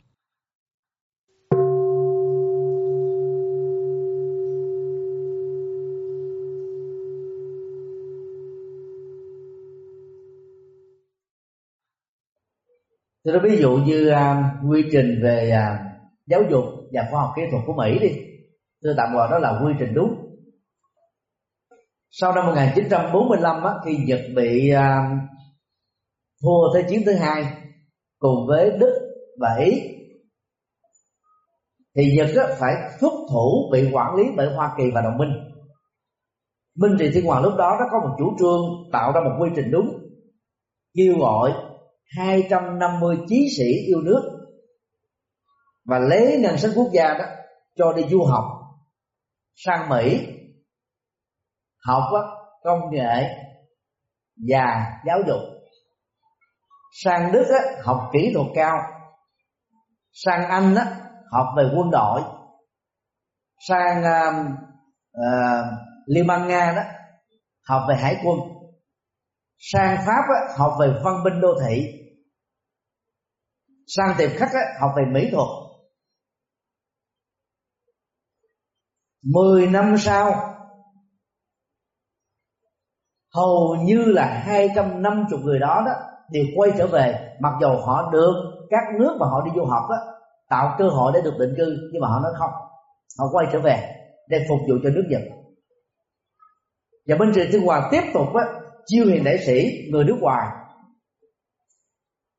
Tôi nói ví dụ như uh, quy trình về uh, giáo dục và khoa học kỹ thuật của Mỹ đi. Tôi tạm gọi đó là quy trình đúng. Sau năm 1945 á, khi Nhật bị uh, thua thế chiến thứ hai cùng với Đức và Ý thì Nhật á, phải thúc thủ bị quản lý bởi Hoa Kỳ và đồng minh. Minh Trị Thiên Hoàng lúc đó nó có một chủ trương tạo ra một quy trình đúng kêu gọi 250 chí sĩ yêu nước và lấy ngân sách quốc gia đó cho đi du học sang Mỹ. Học đó, công nghệ và giáo dục. Sang Đức á, học kỹ thuật cao. Sang Anh á, học về quân đội. Sang uh, uh, Liên bang Nga đó học về hải quân. Sang pháp á, học về văn minh đô thị sang tìm khách á, học về mỹ thuật 10 năm sau hầu như là 250 người đó đó đều quay trở về. Mặc dù họ được các nước mà họ đi du học đó tạo cơ hội để được định cư nhưng mà họ nói không. Họ quay trở về để phục vụ cho nước Nhật. Và bên trường Thiên Hòa tiếp tục á, chiêu hiền đại sĩ người nước ngoài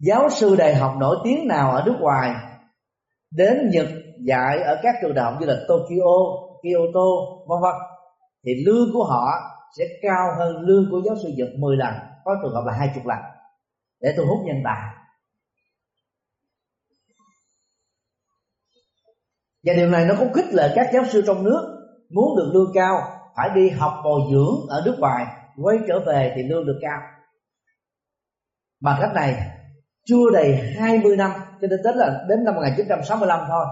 giáo sư đại học nổi tiếng nào ở nước ngoài? Đến Nhật dạy ở các trường đại học như là Tokyo, Kyoto, vân vân. Thì lương của họ sẽ cao hơn lương của giáo sư Nhật 10 lần, có trường hợp là 20 lần. Để thu hút nhân tài. Và điều này nó cũng khích lệ các giáo sư trong nước muốn được lương cao phải đi học bồi dưỡng ở nước ngoài. Quay trở về thì lương được cao. Bằng cách này chưa đầy 20 năm, cho nên đến là đến năm 1965 thôi.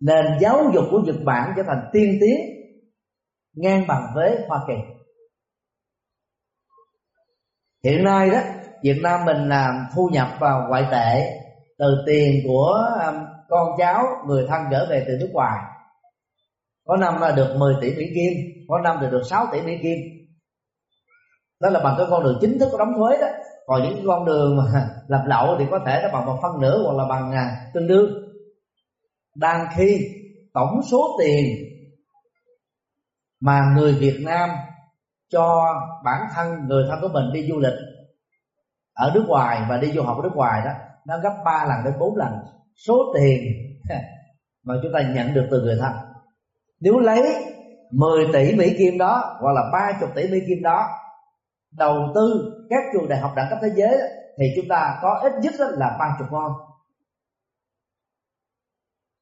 Nền giáo dục của Nhật Bản trở thành tiên tiến, ngang bằng với Hoa Kỳ. Hiện nay đó, Việt Nam mình làm thu nhập vào ngoại tệ từ tiền của um, con cháu, người thân gửi về từ nước ngoài. Có năm là được 10 tỷ Mỹ Kim, có năm thì được 6 tỷ Mỹ Kim. Đó là bằng cái con đường chính thức có đóng thuế đó còn những con đường mà lập lậu thì có thể nó bằng một phân nửa hoặc là bằng à, tương đương. Đang khi tổng số tiền mà người Việt Nam cho bản thân người thân của mình đi du lịch ở nước ngoài và đi du học ở nước ngoài đó nó gấp 3 lần đến 4 lần số tiền mà chúng ta nhận được từ người thân. Nếu lấy 10 tỷ Mỹ Kim đó hoặc là 30 tỷ Mỹ Kim đó đầu tư các trường đại học đẳng cấp thế giới thì chúng ta có ít nhất là ba chục con.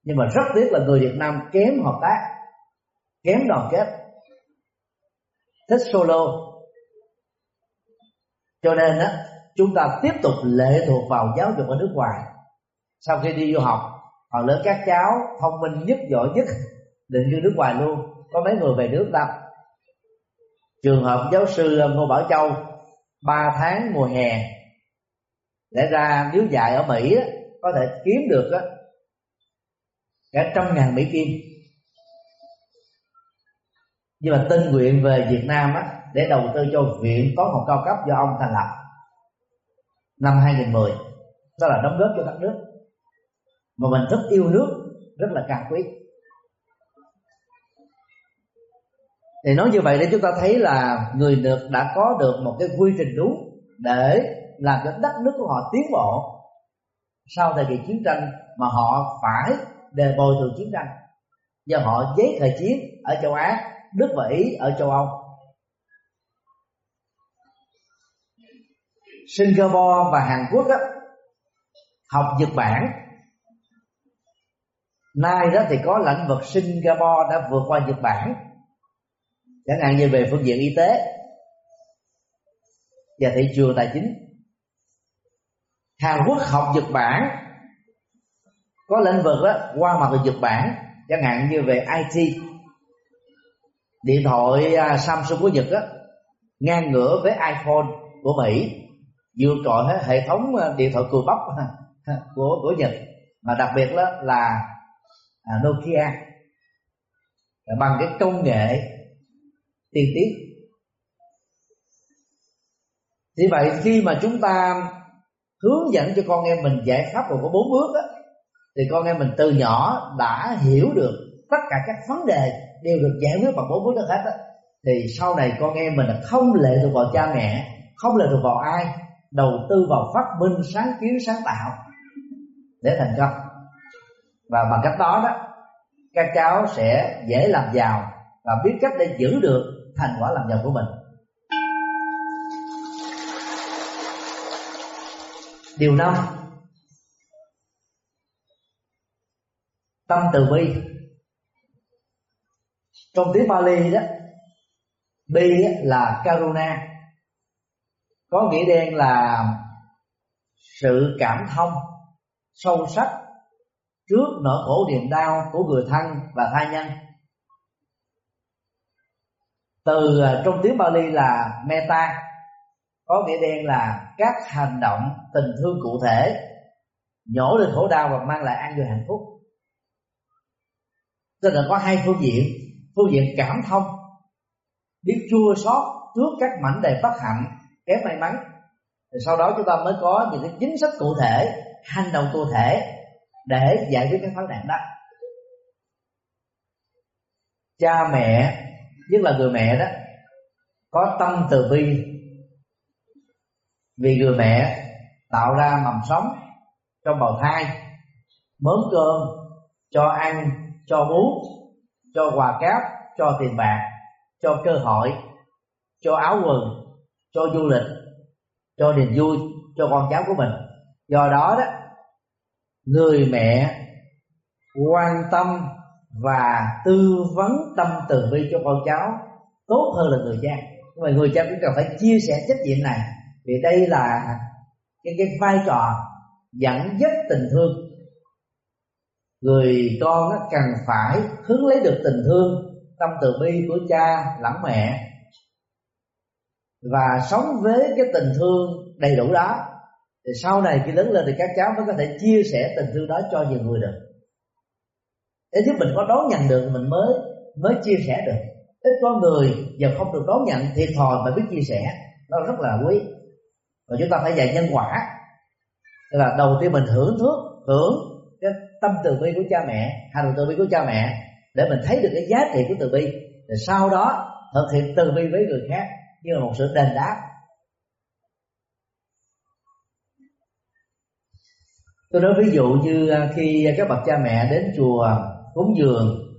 nhưng mà rất tiếc là người Việt Nam kém hợp tác, kém đoàn kết, thích solo. Cho nên á, chúng ta tiếp tục lệ thuộc vào giáo dục ở nước ngoài. Sau khi đi du học phần lớn các cháu thông minh nhất giỏi nhất, định cư nước ngoài luôn. Có mấy người về nước đâu trường hợp giáo sư ờ, ngô bảo châu ba tháng mùa hè lẽ ra nếu dạy ở mỹ có thể kiếm được đó, cả trăm ngàn mỹ kim. Nhưng mà tinh nguyện về Việt Nam á, để đầu tư cho viện toán học cao cấp do ông thành lập năm 2010 đó là đóng góp cho đất nước. Mà mình rất yêu nước rất là cao quý. Thì nói như vậy để chúng ta thấy là người Nhật đã có được một cái quy trình đúng để làm cho đất nước của họ tiến bộ sau thời kỳ chiến tranh mà họ phải đề bồi thường chiến tranh. Do họ giấy thời chiến ở châu Á Đức và Ý ở châu Âu. Singapore và Hàn Quốc đó, học Nhật Bản. Nay đó thì có lĩnh vực Singapore đã vượt qua Nhật Bản chẳng hạn như về phương diện y tế và thị trường tài chính. Hàn Quốc học Nhật Bản. Có lĩnh vực đó qua mặt từ Nhật Bản, chẳng hạn như về IT điện thoại à, Samsung của Nhật đó ngang ngửa với iPhone của Mỹ. Vượt trội hết hệ thống à, điện thoại cùi bắp của của Nhật. Mà đặc biệt đó là à, Nokia. Bằng cái công nghệ tiền tiến Vì vậy khi mà chúng ta hướng dẫn cho con em mình giải pháp gồm có bốn bước đó, thì con em mình từ nhỏ đã hiểu được tất cả các vấn đề đều được giải quyết bằng bốn bước đó hết đó. thì sau này con em mình không lệ thuộc vào cha mẹ không lệ thuộc vào ai đầu tư vào phát minh sáng kiến sáng tạo để thành công và bằng cách đó đó các cháu sẽ dễ làm giàu và biết cách để giữ được thành quả làm giàu của mình. Điều năm, tâm từ bi. Trong tiếng Bali đó, bi là karuna, có nghĩa đen là sự cảm thông sâu sắc trước nỗi khổ niềm đau của người thân và tha nhân từ à, trong tiếng Bali là meta, có nghĩa đen là các hành động tình thương cụ thể, nhổ lên khổ đau và mang lại an vui hạnh phúc. Tức là có hai phương diện phương diện cảm thông, biết chua xót trước các mảnh đề bất hạnh, kém may mắn. Thì sau đó chúng ta mới có những cái chính sách cụ thể, hành động cụ thể để giải quyết các vấn nạn đó. Cha mẹ nhất là người mẹ đó có tâm từ bi. Vì người mẹ tạo ra mầm sống trong bào thai mớm cơm cho ăn cho bú, cho quà cáp cho tiền bạc cho cơ hội cho áo quần cho du lịch cho niềm vui cho con cháu của mình. Do đó đó người mẹ quan tâm và tư vấn tâm từ bi cho con cháu tốt hơn là người cha. Nhưng mà người cha cũng cần phải chia sẻ trách nhiệm này. Vì đây là cái cái vai trò dẫn dắt tình thương. Người con nó cần phải hướng lấy được tình thương, tâm từ bi của cha lẫn mẹ và sống với cái tình thương đầy đủ đó. Thì sau này khi lớn lên thì các cháu mới có thể chia sẻ tình thương đó cho nhiều người được để giúp mình có đón nhận được, mình mới mới chia sẻ được. Ít có người giờ không được đón nhận thiệt thòi mà biết chia sẻ, nó rất là quý. Và chúng ta phải dạy nhân quả. Tức là đầu tiên mình hưởng thước, hưởng cái tâm từ bi của cha mẹ, hành từ bi của cha mẹ, để mình thấy được cái giá trị của từ bi. Rồi sau đó thực hiện từ bi với người khác như là một sự đền đáp. Tôi nói ví dụ như à, khi các bậc cha mẹ đến chùa cúng dường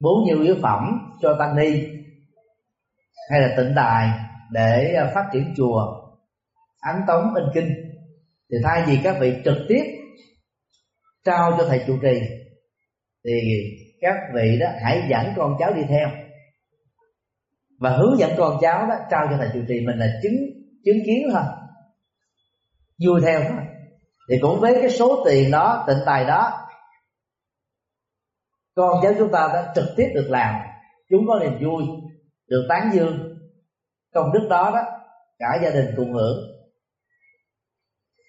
bốn nhiêu yếu phẩm cho tăng ni, hay là tịnh tài để à, phát triển chùa. Ấn tống in kinh. Thì thay vì các vị trực tiếp trao cho thầy trụ trì, thì các vị đó hãy dẫn con cháu đi theo. Và hướng dẫn con cháu đó trao cho thầy trụ trì mình là chứng chứng kiến thôi. Vui theo thôi. Thì cũng với cái số tiền đó, tịnh tài đó con cháu chúng ta đã trực tiếp được làm chúng có niềm vui, được tán dương. Công đức đó đó, cả gia đình cùng hưởng.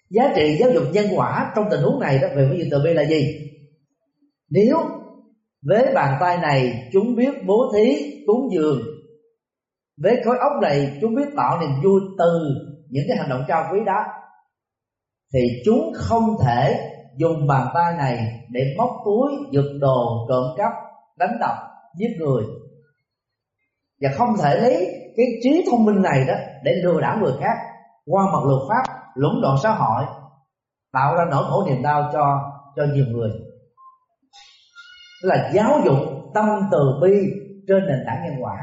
Giá trị giáo dục nhân quả trong tình huống này đó, về phương diện từ bi là gì? Nếu với bàn tay này chúng biết bố thí, cúng dường với khối óc này chúng biết tạo niềm vui từ những cái hành động cao quý đó, thì chúng không thể dùng bàn tay này để móc túi giật đồ, trộm cắp, đánh đập, giết người. Và không thể lấy cái trí thông minh này đó để lừa đảo người khác. Qua mặt luật pháp, lũng đoạn xã hội, tạo ra nỗi khổ niềm đau cho cho nhiều người. Là giáo dục tâm từ bi trên nền tảng nhân quả.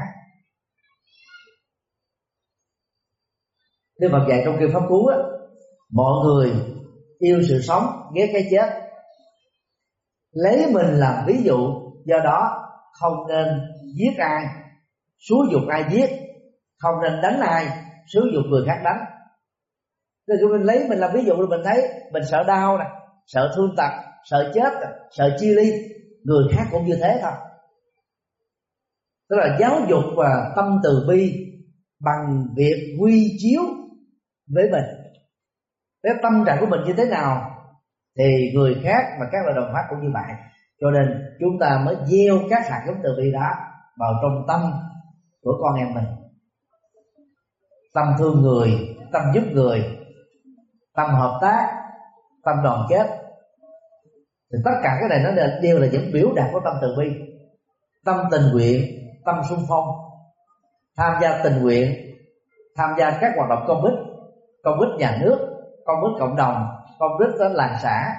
Đức Phật dạy trong kinh pháp cú á, mọi người yêu sự sống, ghét cái chết. Lấy mình làm ví dụ, do đó không nên giết ai. Xúi dục ai giết, không nên đánh ai. Xúi dục người khác đánh. Rồi mình lấy mình làm ví dụ rồi mình thấy mình sợ đau nè, sợ thương tật, sợ chết, sợ chia ly. Người khác cũng như thế thôi. Tức là giáo dục và tâm từ bi bằng việc quy chiếu với mình cái tâm trạng của mình như thế nào, thì người khác và các loại đồng pháp cũng như vậy cho nên chúng ta mới gieo các hạt giống từ bi đó vào trong tâm của con em mình. Tâm thương người, tâm giúp người, tâm hợp tác, tâm đoàn kết. Thì tất cả cái này nó đều là những biểu đạt của tâm từ bi. Tâm tình nguyện, tâm sung phong. Tham gia tình nguyện, tham gia các hoạt động công ích công ích nhà nước công ích cộng đồng công ích đến làng xã.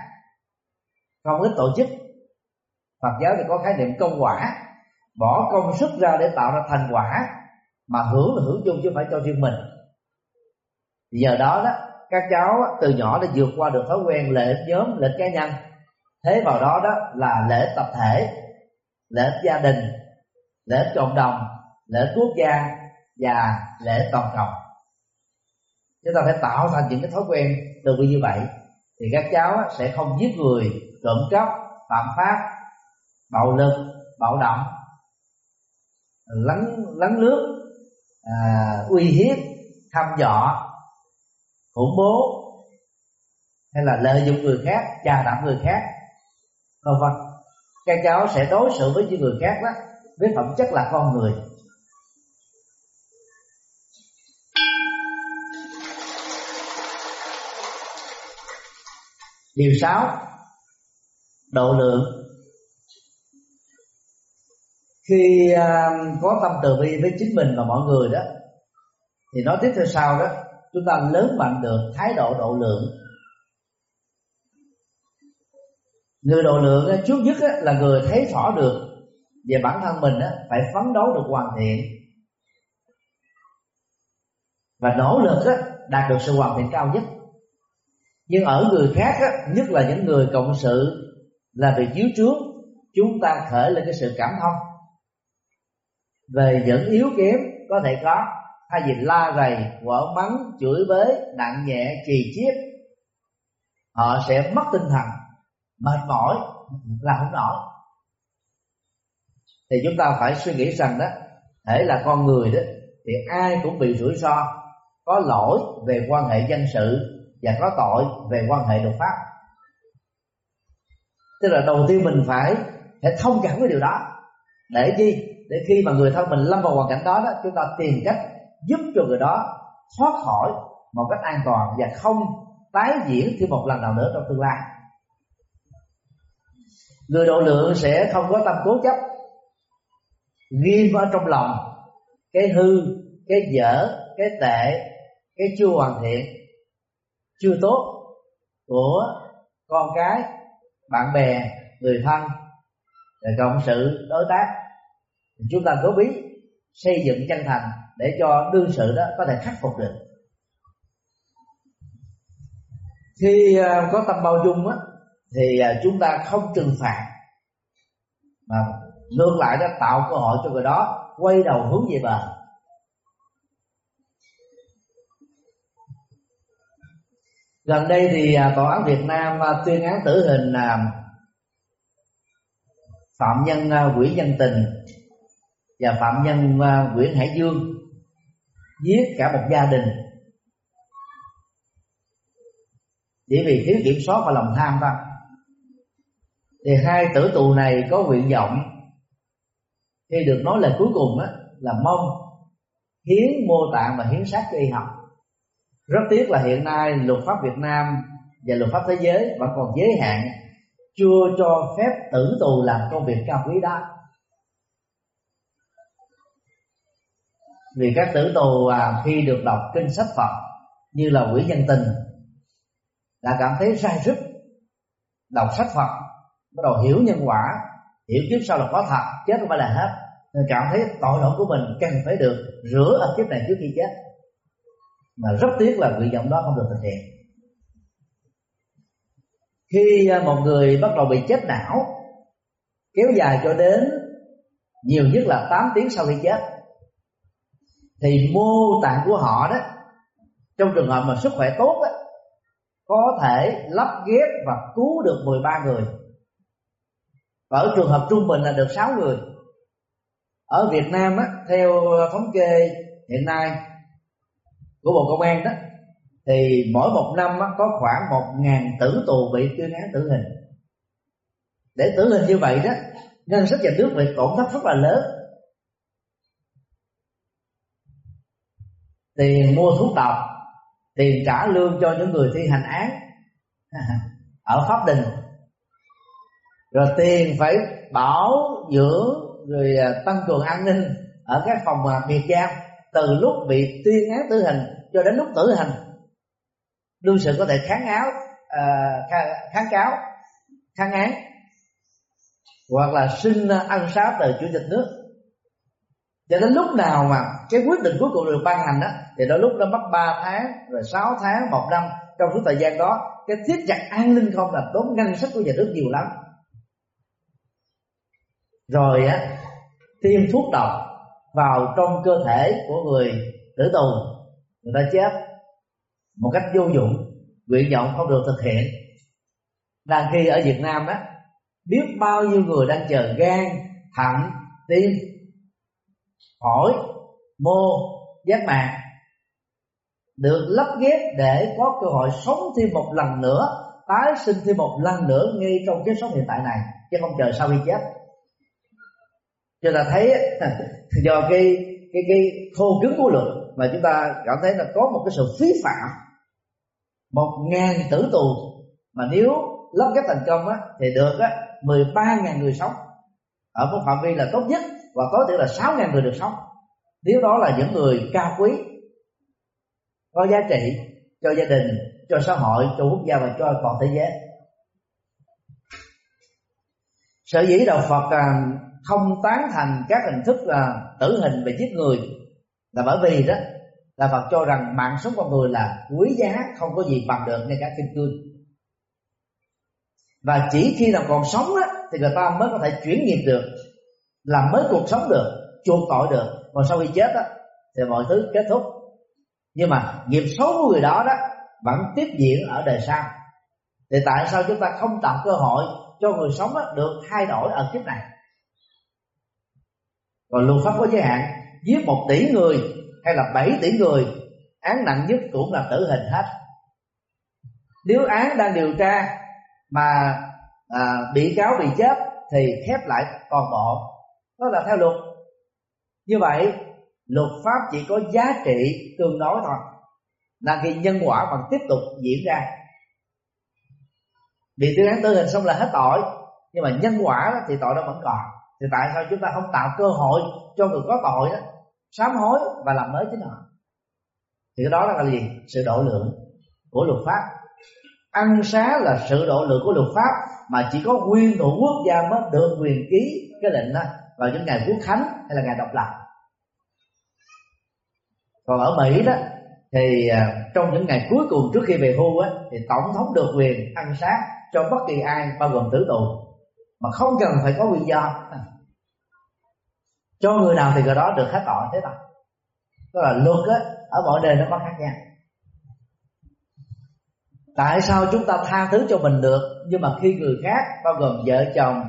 Công ích tổ chức. Phật giáo thì có khái niệm công quả. Bỏ công sức ra để tạo ra thành quả mà hưởng là hưởng chung chứ không phải cho riêng mình. Giờ đó đó, các cháu từ nhỏ đã vượt qua được thói quen lễ nhóm, lễ cá nhân. Thế vào đó đó là lễ tập thể, lễ gia đình, lễ cộng đồng, lễ quốc gia và lễ toàn cầu chúng ta phải tạo thành những cái thói quen từ như vậy thì các cháu sẽ không giết người trộm cắp phạm pháp bạo lực bạo động lấn lấn nước à, uy hiếp thăm dọ khủng bố hay là lợi dụng người khác chà đạp người khác vân vân. Các cháu sẽ đối xử với những người khác đó với phẩm chất là con người. Điều sáu độ lượng. Khi uh, có tâm từ bi với chính mình và mọi người đó thì nói tiếp theo sau đó chúng ta lớn mạnh được thái độ độ lượng. Người độ lượng trước nhất là người thấy rõ được về bản thân mình phải phấn đấu được hoàn thiện. Và nỗ lực đạt được sự hoàn thiện cao nhất nhưng ở người khác nhất là những người cộng sự là việc chiếu trước, chúng ta khởi lên cái sự cảm thông. Về những yếu kém, có thể có. Thay vì la rầy, quở mắng, chửi bới, nặng nhẹ trì chiết, họ sẽ mất tinh thần, mệt mỏi, làm không nổi. Thì chúng ta phải suy nghĩ rằng đó, thể là con người đó, thì ai cũng bị rủi ro, có lỗi về quan hệ dân sự và có tội về quan hệ luật pháp. Tức là đầu tiên mình phải phải thông cảm với điều đó. Để chi? Để khi mà người thân mình lâm vào hoàn cảnh đó, đó chúng ta tìm cách giúp cho người đó thoát khỏi một cách an toàn và không tái diễn thêm một lần nào nữa trong tương lai. Người độ lượng sẽ không có tâm cố chấp. Ghim ở trong lòng. Cái hư cái dở cái tệ cái chưa hoàn thiện chưa tốt của con cái, bạn bè, người thân cộng sự, đối tác. Chúng ta cố bí xây dựng chân thành để cho đương sự đó có thể khắc phục được. Khi à, có tâm bao dung á, thì à, chúng ta không trừng phạt, mà ngược lại đó, tạo cơ hội cho người đó quay đầu hướng về bờ. Gần đây thì à, tòa án Việt Nam à, tuyên án tử hình à, phạm nhân Nguyễn Văn Tình và phạm nhân Nguyễn Hải Dương giết cả một gia đình. Chỉ vì thiếu kiểm soát và lòng tham thôi. Thì hai tử tù này có nguyện vọng khi được nói lời cuối cùng đó, là mong hiến mô tạng và hiến xác cho y học rất tiếc là hiện nay luật pháp Việt Nam và luật pháp thế giới vẫn còn giới hạn chưa cho phép tử tù làm công việc cao quý đó. Vì các tử tù à, khi được đọc kinh sách Phật như là quỷ nhân tình đã cảm thấy sai sức đọc sách Phật bắt đầu hiểu nhân quả hiểu kiếp sau là có thật chết không phải là hết nên cảm thấy tội lỗi của mình cần phải được rửa ở kiếp này trước khi chết mà rất tiếc là nguyện vọng đó không được thực hiện. Khi à, một người bắt đầu bị chết não kéo dài cho đến nhiều nhất là 8 tiếng sau khi chết thì mô tạng của họ đó trong trường hợp mà sức khỏe tốt đó, có thể lắp ghép và cứu được 13 người. Và ở trường hợp trung bình là được 6 người. Ở Việt Nam á, theo thống kê hiện nay của Bộ Công an đó, thì mỗi một năm có khoảng một ngàn tử tù bị tuyên án tử hình. Để tử hình như vậy đó, ngân sách nhà nước bị tổn thất rất là lớn. Tiền mua thuốc độc tiền trả lương cho những người thi hành án. Ở pháp đình. Rồi tiền phải bảo dưỡng, rồi à, tăng cường an ninh ở các phòng à, biệt giam từ lúc bị tuyên án tử hình cho đến lúc tử hình đương sự có thể kháng áo uh, kháng cáo kháng án hoặc là xin ăn xá từ chủ tịch nước. Cho đến lúc nào mà cái quyết định cuối cùng được ban hành đó thì đôi lúc nó mất 3 tháng rồi 6 tháng một năm trong suốt thời gian đó cái thiết chặt an ninh không là tốn ngân sách của nhà nước nhiều lắm. Rồi á tiêm thuốc độc vào trong cơ thể của người tử tù. Người ta chết một cách vô dụng, nguyện vọng không được thực hiện. Đang khi ở Việt Nam đó biết bao nhiêu người đang chờ gan, thận, tim, phổi, mô, giác mạc, được lắp ghép để có cơ hội sống thêm một lần nữa, tái sinh thêm một lần nữa ngay trong cái sống hiện tại này, chứ không chờ sau khi chết cho ta thấy do cái cái cái khô cứng của luật mà chúng ta cảm thấy là có một cái sự phí phạm một ngàn tử tù mà nếu lắp ghép thành công á, thì được á, 13 ngàn người sống. Ở một phạm vi là tốt nhất và tối thiểu là 6 ngàn người được sống. Nếu đó là những người cao quý có giá trị cho gia đình cho xã hội cho quốc gia và cho toàn thế giới. Sở dĩ đạo phật à, không tán thành các hình thức là tử hình về giết người. Là bởi vì đó là Phật cho rằng mạng sống con người là quý giá không có gì bằng được ngay cả kim cương. Và chỉ khi nào còn sống đó, thì người ta mới có thể chuyển nghiệp được làm mới cuộc sống được chuộc tội được. Còn sau khi chết đó, thì mọi thứ kết thúc. Nhưng mà nghiệp xấu của người đó đó vẫn tiếp diễn ở đời sau. Thì tại sao chúng ta không tạo cơ hội cho người sống đó được thay đổi ở kiếp này? Còn luật pháp có giới hạn giết một tỷ người hay là 7 tỷ người án nặng nhất cũng là tử hình hết. Nếu án đang điều tra mà à, bị cáo bị chết thì khép lại toàn bộ. Đó là theo luật. Như vậy luật pháp chỉ có giá trị tương đối thôi là khi nhân quả còn tiếp tục diễn ra. Bị tuyên án tử hình xong là hết tội nhưng mà nhân quả thì tội đó vẫn còn thì tại sao chúng ta không tạo cơ hội cho người có tội đó, sám hối và làm mới chính họ? Thì cái đó là gì? Sự độ lượng của luật pháp. Ăn xá là sự độ lượng của luật pháp mà chỉ có nguyên thủ quốc gia mới được quyền ký cái lệnh đó vào những ngày quốc khánh hay là ngày độc lập. Còn ở mỹ đó, thì à, trong những ngày cuối cùng trước khi về hưu á, thì tổng thống được quyền ăn sát cho bất kỳ ai bao gồm tử tù. Mà không cần phải có nguyên do cho người nào thì người đó được hết tội thế nào? Đó là luật á, ở mọi nơi nó có khác nhau. Tại sao chúng ta tha thứ cho mình được, nhưng mà khi người khác, bao gồm vợ chồng,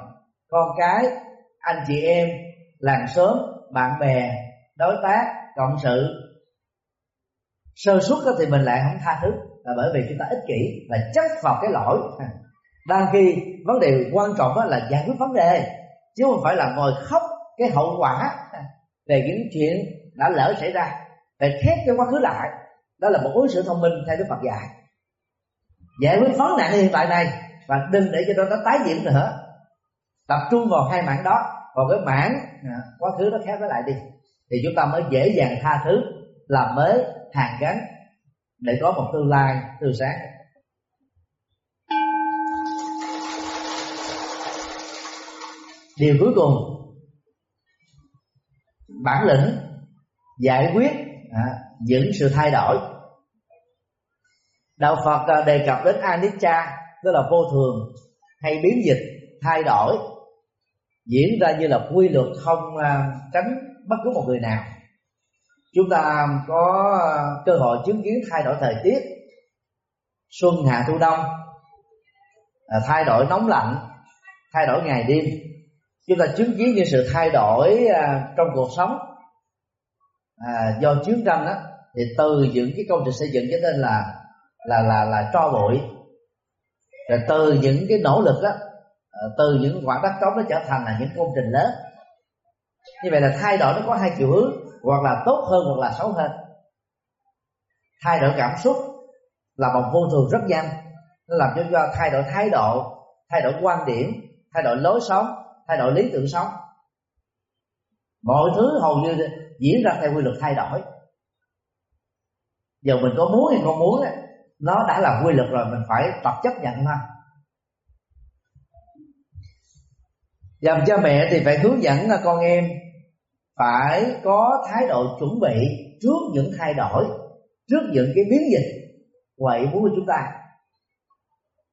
con cái, anh chị em, làng xóm, bạn bè, đối tác, cộng sự, sơ suất thì mình lại không tha thứ. Là bởi vì chúng ta ích kỷ và chấp vào cái lỗi. Đang khi vấn đề quan trọng đó là giải quyết vấn đề, chứ không phải là ngồi khóc cái hậu quả về những chuyện đã lỡ xảy ra, phải khép cho quá khứ lại. Đó là một ứng xử thông minh theo đức phật dạy. Giải quyết vấn nạn hiện tại này và đừng để cho nó tái diễn nữa. Tập trung vào hai mảng đó còn cái mảng à, quá khứ nó khép nó lại đi. Thì chúng ta mới dễ dàng tha thứ, làm mới, hàn gắn, để có một tương lai tươi sáng. Điều cuối cùng bản lĩnh giải quyết à, những sự thay đổi. Đạo phật à, đề cập đến anicca tức là vô thường hay biến dịch thay đổi diễn ra như là quy luật không à, tránh bất cứ một người nào. Chúng ta có à, cơ hội chứng kiến thay đổi thời tiết xuân hạ thu đông thay đổi nóng lạnh thay đổi ngày đêm chúng ta chứng kiến những sự thay đổi à, trong cuộc sống. À, do chiến tranh đó thì từ những cái công trình xây dựng cho nên là là là là tro bụi. Rồi từ những cái nỗ lực đó ờ, từ những khoảng đất trống nó trở thành là những công trình lớn. Như vậy là thay đổi nó có hai chiều hướng hoặc là tốt hơn hoặc là xấu hơn. Thay đổi cảm xúc là một vô thường rất nhanh. Nó làm cho chúng ta thay đổi thái độ thay đổi quan điểm thay đổi lối sống thay đổi lý tưởng sống. Mọi thứ hầu như diễn ra theo quy luật thay đổi. Giờ mình có muốn hay không muốn nó đã là quy luật rồi, mình phải tập chấp nhận thôi làm cha mẹ thì phải hướng dẫn là con em phải có thái độ chuẩn bị trước những thay đổi, trước những cái biến dịch ngoài ý muốn của chúng ta.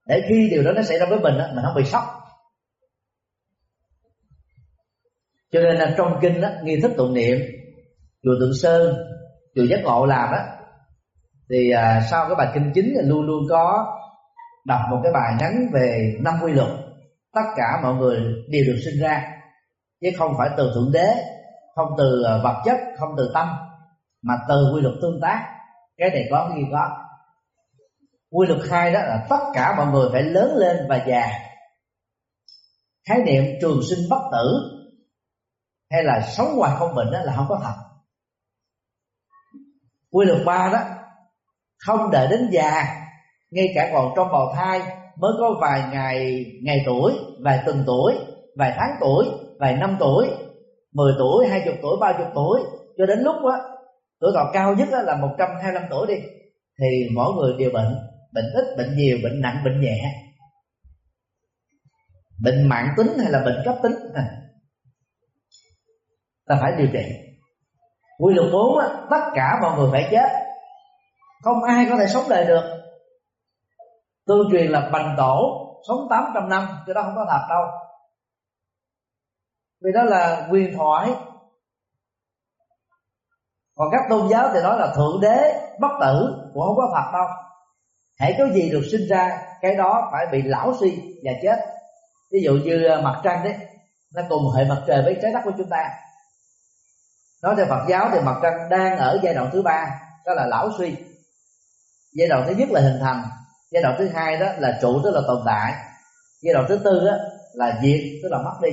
Để khi điều đó nó xảy ra với mình mình không bị sốc. Cho nên là trong kinh đó, nghi thức tụng niệm chùa tượng sơn chùa giác ngộ làm á thì à, sau cái bài kinh chính là luôn luôn có đọc một cái bài ngắn về năm quy luật. Tất cả mọi người đều được sinh ra chứ không phải từ thượng đế không từ à, vật chất không từ tâm mà từ quy luật tương tác. Cái này có cái gì có. Quy luật hai đó là tất cả mọi người phải lớn lên và già. Khái niệm trường sinh bất tử hay là sống hoài không bệnh đó là không có thật. Quy luật ba đó không đợi đến già ngay cả còn trong bào thai mới có vài ngày ngày tuổi vài tuần tuổi vài tháng tuổi vài năm tuổi 10 tuổi, 20 tuổi, 30 tuổi cho đến lúc á tuổi thọ cao nhất là 125 tuổi đi thì mỗi người đều bệnh bệnh ít bệnh nhiều bệnh nặng bệnh nhẹ. Bệnh mạng tính hay là bệnh cấp tính? À, ta phải điều trị. Quy luật bốn á, tất cả mọi người phải chết. Không ai có thể sống đời được. Tương truyền là bành tổ sống 800 năm cái đó không có thật đâu. Vì đó là quyền thoại. Còn các tôn giáo thì nói là thượng đế bất tử cũng không có thật đâu. Hãy có gì được sinh ra cái đó phải bị lão suy và chết. Ví dụ như à, mặt trăng đấy nó cùng hệ mặt trời với trái đất của chúng ta nói theo Phật giáo thì mặt trăng đang ở giai đoạn thứ ba, đó là lão suy. Giai đoạn thứ nhất là hình thành, giai đoạn thứ hai đó là trụ tức là tồn tại, giai đoạn thứ tư đó là diệt tức là mất đi.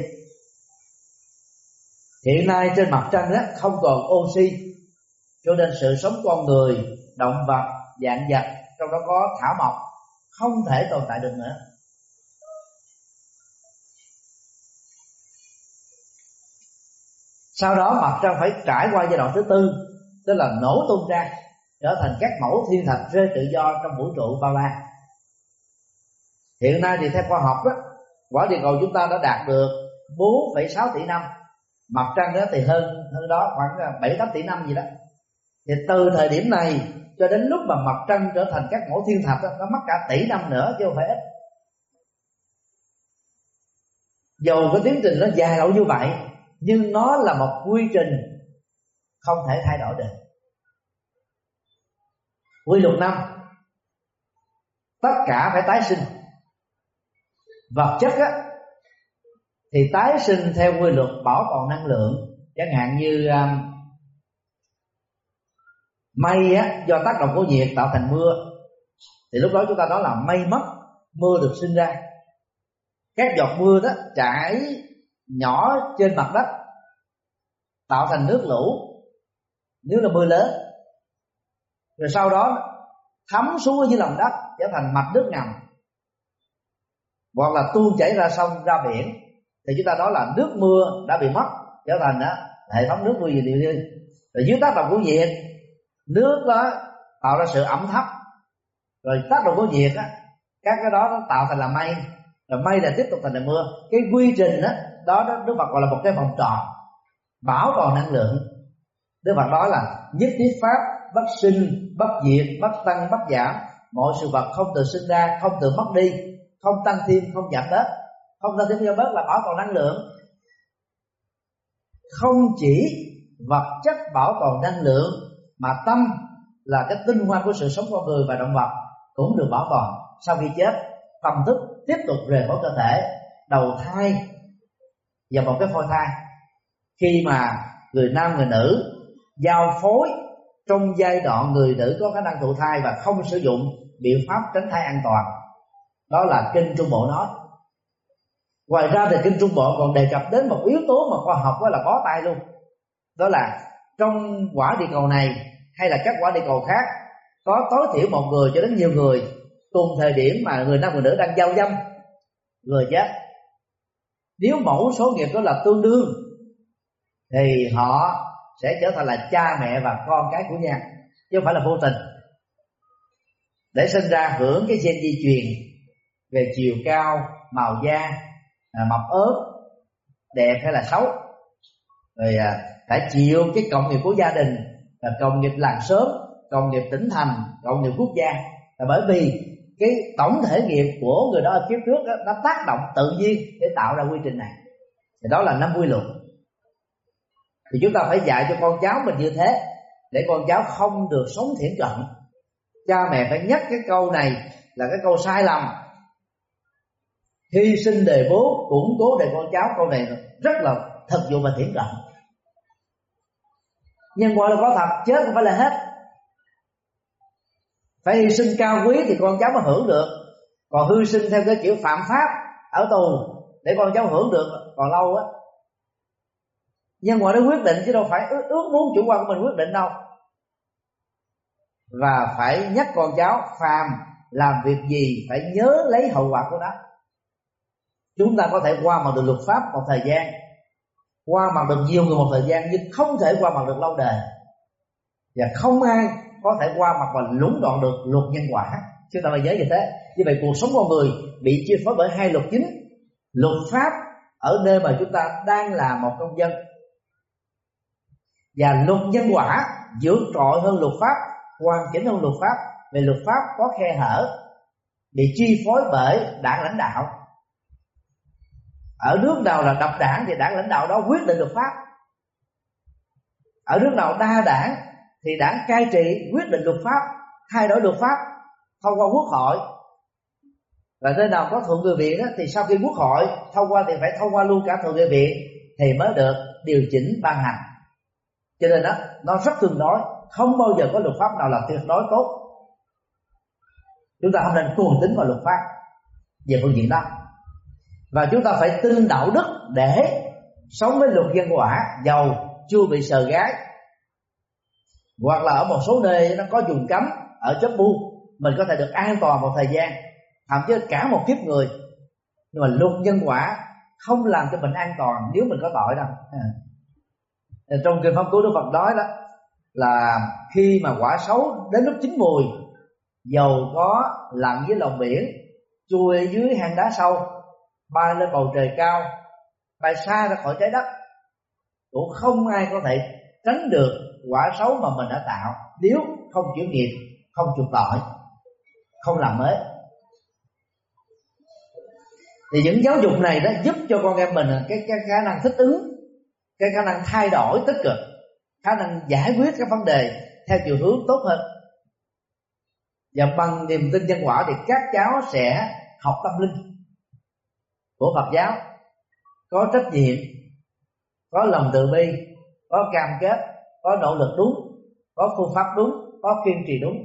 Hiện nay trên mặt trăng đó không còn oxy, cho nên sự sống con người, động vật, dạng vật trong đó có thảo mộc không thể tồn tại được nữa. Sau đó mặt trăng phải trải qua giai đoạn thứ tư tức là nổ tung ra trở thành các mẫu thiên thạch rơi tự do trong vũ trụ bao la hiện nay thì theo khoa học đó quả địa cầu chúng ta đã đạt được 4,6 tỷ năm. Mặt trăng đó thì hơn hơn đó khoảng à, 7 8 tỷ năm gì đó. Thì từ thời điểm này cho đến lúc mà mặt trăng trở thành các mẫu thiên thạch đó, nó mất cả tỷ năm nữa chứ không phải ít. Dầu cái tiến trình nó dài lâu như vậy nhưng nó là một quy trình không thể thay đổi được. Quy luật năm tất cả phải tái sinh. Vật chất á thì tái sinh theo quy luật bảo toàn năng lượng. Chẳng hạn như um, mây á do tác động của nhiệt tạo thành mưa. Thì lúc đó chúng ta nói là mây mất mưa được sinh ra. Các giọt mưa đó chảy nhỏ trên mặt đất tạo thành nước lũ. Nếu là mưa lớn. Rồi sau đó thấm xuống ở dưới lòng đất trở thành mạch nước ngầm. Hoặc là tuôn chảy ra sông ra biển thì chúng ta nói là nước mưa đã bị mất trở thành đó, hệ thống nước mưa gì điều như rồi dưới tác động của nhiệt nước đó tạo ra sự ẩm thấp. Rồi tác động của nhiệt á các cái đó nó tạo thành là mây. Rồi mây là tiếp tục thành là mưa. Cái quy trình đó đó, đó đức phật gọi là một cái vòng tròn bảo toàn năng lượng. Đức phật nói là nhất thiết pháp bất sinh bất diệt bất tăng bất giảm. Mọi sự vật không từ sinh ra không từ mất đi không tăng thêm không giảm bớt. Không tăng thêm giảm bớt là bảo toàn năng lượng. Không chỉ vật chất bảo toàn năng lượng mà tâm là cái tinh hoa của sự sống con người và động vật cũng được bảo toàn sau khi chết. Tâm thức tiếp tục rời khỏi cơ thể đầu thai và một cái phôi thai. Khi mà người nam, người nữ giao phối trong giai đoạn người nữ có khả năng thụ thai và không sử dụng biện pháp tránh thai an toàn, đó là kinh trung bộ nói. Ngoài ra thì kinh trung bộ còn đề cập đến một yếu tố mà khoa học đó là có tay luôn. Đó là trong quả địa cầu này hay là các quả địa cầu khác, có tối thiểu một người cho đến nhiều người, cùng thời điểm mà người nam, người nữ đang giao dâm người chết nếu mẫu số nghiệp đó là tương đương, thì họ sẽ trở thành là cha mẹ và con cái của nhau, chứ không phải là vô tình. Để sinh ra hưởng cái gen di truyền về chiều cao, màu da à, mập ốp đẹp hay là xấu, rồi à, phải chịu cái cộng nghiệp của gia đình là cộng nghiệp làng sớm cộng nghiệp tỉnh thành cộng nghiệp quốc gia. Là bởi vì cái tổng thể nghiệp của người đó ở kiếp trước đó, nó tác động tự nhiên để tạo ra quy trình này. Thì đó là năm quy luật. Thì chúng ta phải dạy cho con cháu mình như thế để con cháu không được sống thiển cận. Cha mẹ phải nhắc cái câu này là cái câu sai lầm. Hy sinh đề bố củng cố đề con cháu câu này rất là thực dụng và thiển cận. Nhân quả là có thật chết không phải là hết phải hy sinh cao quý thì con cháu mới hưởng được. Còn hy sinh theo cái kiểu phạm pháp ở tù để con cháu hưởng được còn lâu á nhân quả nó quyết định chứ đâu phải ước, ước muốn chủ quan của mình quyết định đâu. Và phải nhắc con cháu phàm làm việc gì phải nhớ lấy hậu quả của nó. Chúng ta có thể qua mặt được luật pháp một thời gian qua mặt được nhiều người một thời gian nhưng không thể qua mặt được lâu đời. Và không ai có thể qua mặt và lũng đoạn được luật nhân quả chúng ta phải giới như thế. Như vậy cuộc sống con người bị chia phối bởi hai luật chính. Luật pháp ở nơi mà chúng ta đang là một công dân. Và luật nhân quả dữ trội hơn luật pháp, hoàn chỉnh hơn luật pháp. Về luật pháp có khe hở, bị chi phối bởi đảng lãnh đạo. Ở nước nào là độc đảng thì đảng lãnh đạo đó quyết định luật pháp. Ở nước nào đa đảng thì đảng cai trị quyết định luật pháp thay đổi luật pháp thông qua quốc hội. Và nơi nào có thượng nghị viện đó, thì sau khi quốc hội thông qua thì phải thông qua luôn cả thượng nghị viện thì mới được điều chỉnh ban hành. Cho nên đó nó rất tương đối không bao giờ có luật pháp nào là tuyệt đối tốt. Chúng ta không nên cuồng tính vào luật pháp về phương diện đó. Và chúng ta phải tin đạo đức để sống với luật nhân quả giàu chưa bị sờ gái hoặc là ở một số nơi nó có dùng cấm ở chớp bu, mình có thể được an toàn một thời gian, thậm chí cả một kiếp người nhưng mà luật nhân quả không làm cho mình an toàn nếu mình có tội đâu à. trong kinh pháp cứu đức phật nói đó là khi mà quả xấu đến lúc chín mùi, dầu có lặn dưới lòng biển, chui dưới hang đá sâu, bay lên bầu trời cao, bay xa ra khỏi trái đất, cũng không ai có thể tránh được quả xấu mà mình đã tạo. Nếu không chịu nghiệp không chịu tội không làm mới thì những giáo dục này đó giúp cho con em mình cái, cái khả năng thích ứng cái khả năng thay đổi tích cực khả năng giải quyết các vấn đề theo chiều hướng tốt hơn. Và bằng niềm tin nhân quả thì các cháu sẽ học tâm linh của Phật giáo có trách nhiệm có lòng từ bi có cam kết có nỗ lực đúng có phương pháp đúng có kiên trì đúng.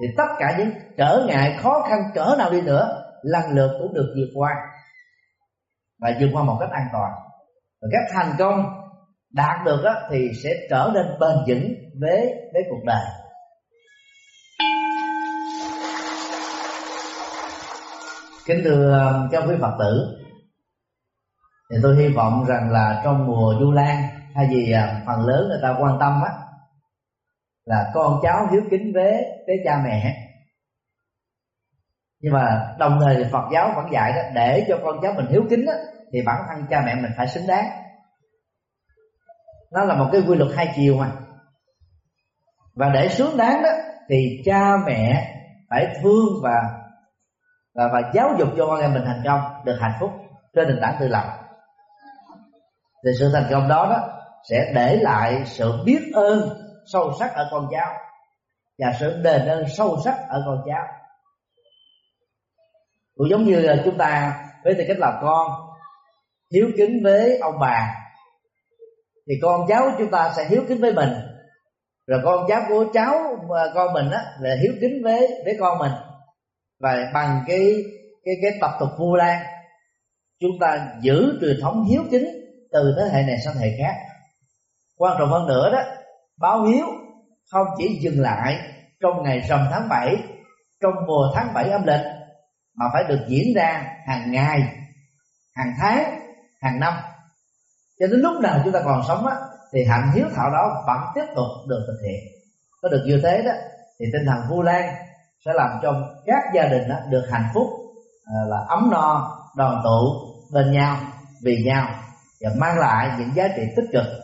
Thì tất cả những trở ngại khó khăn cỡ nào đi nữa lần lượt cũng được vượt qua. Và vượt qua một cách an toàn. Và các thành công đạt được đó, thì sẽ trở nên bền vững với với cuộc đời. Kính thưa ờ, các quý phật tử thì tôi hy vọng rằng là trong mùa du lan thay vì à, phần lớn người ta quan tâm á là con cháu hiếu kính với với cha mẹ. Nhưng mà đồng thời thì Phật giáo vẫn dạy đó để cho con cháu mình hiếu kính đó, thì bản thân cha mẹ mình phải xứng đáng. Nó là một cái quy luật hai chiều mà. Và để xứng đáng đó thì cha mẹ phải thương và và và giáo dục cho con em mình thành công được hạnh phúc trên nền tảng tự lập. Thì sự thành công đó đó sẽ để lại sự biết ơn sâu sắc ở con cháu và sự đền ơn sâu sắc ở con cháu. Cũng giống như là chúng ta, với tư cách là con, hiếu kính với ông bà, thì con cháu chúng ta sẽ hiếu kính với mình. Rồi con cháu của cháu à, con mình á, là hiếu kính với với con mình. Và bằng cái cái cái tập tục vu lan, chúng ta giữ truyền thống hiếu kính từ thế hệ này sang thế hệ khác quan trọng hơn nữa đó, báo hiếu không chỉ dừng lại trong ngày rằm tháng 7 trong mùa tháng 7 âm lịch, mà phải được diễn ra hàng ngày, hàng tháng, hàng năm. Cho đến lúc nào chúng ta còn sống á, thì hạnh hiếu thảo đó vẫn tiếp tục được thực hiện. Có được như thế đó, thì tinh thần vu lan sẽ làm cho các gia đình đó được hạnh phúc à, là ấm no, đoàn tụ bên nhau, vì nhau và mang lại những giá trị tích cực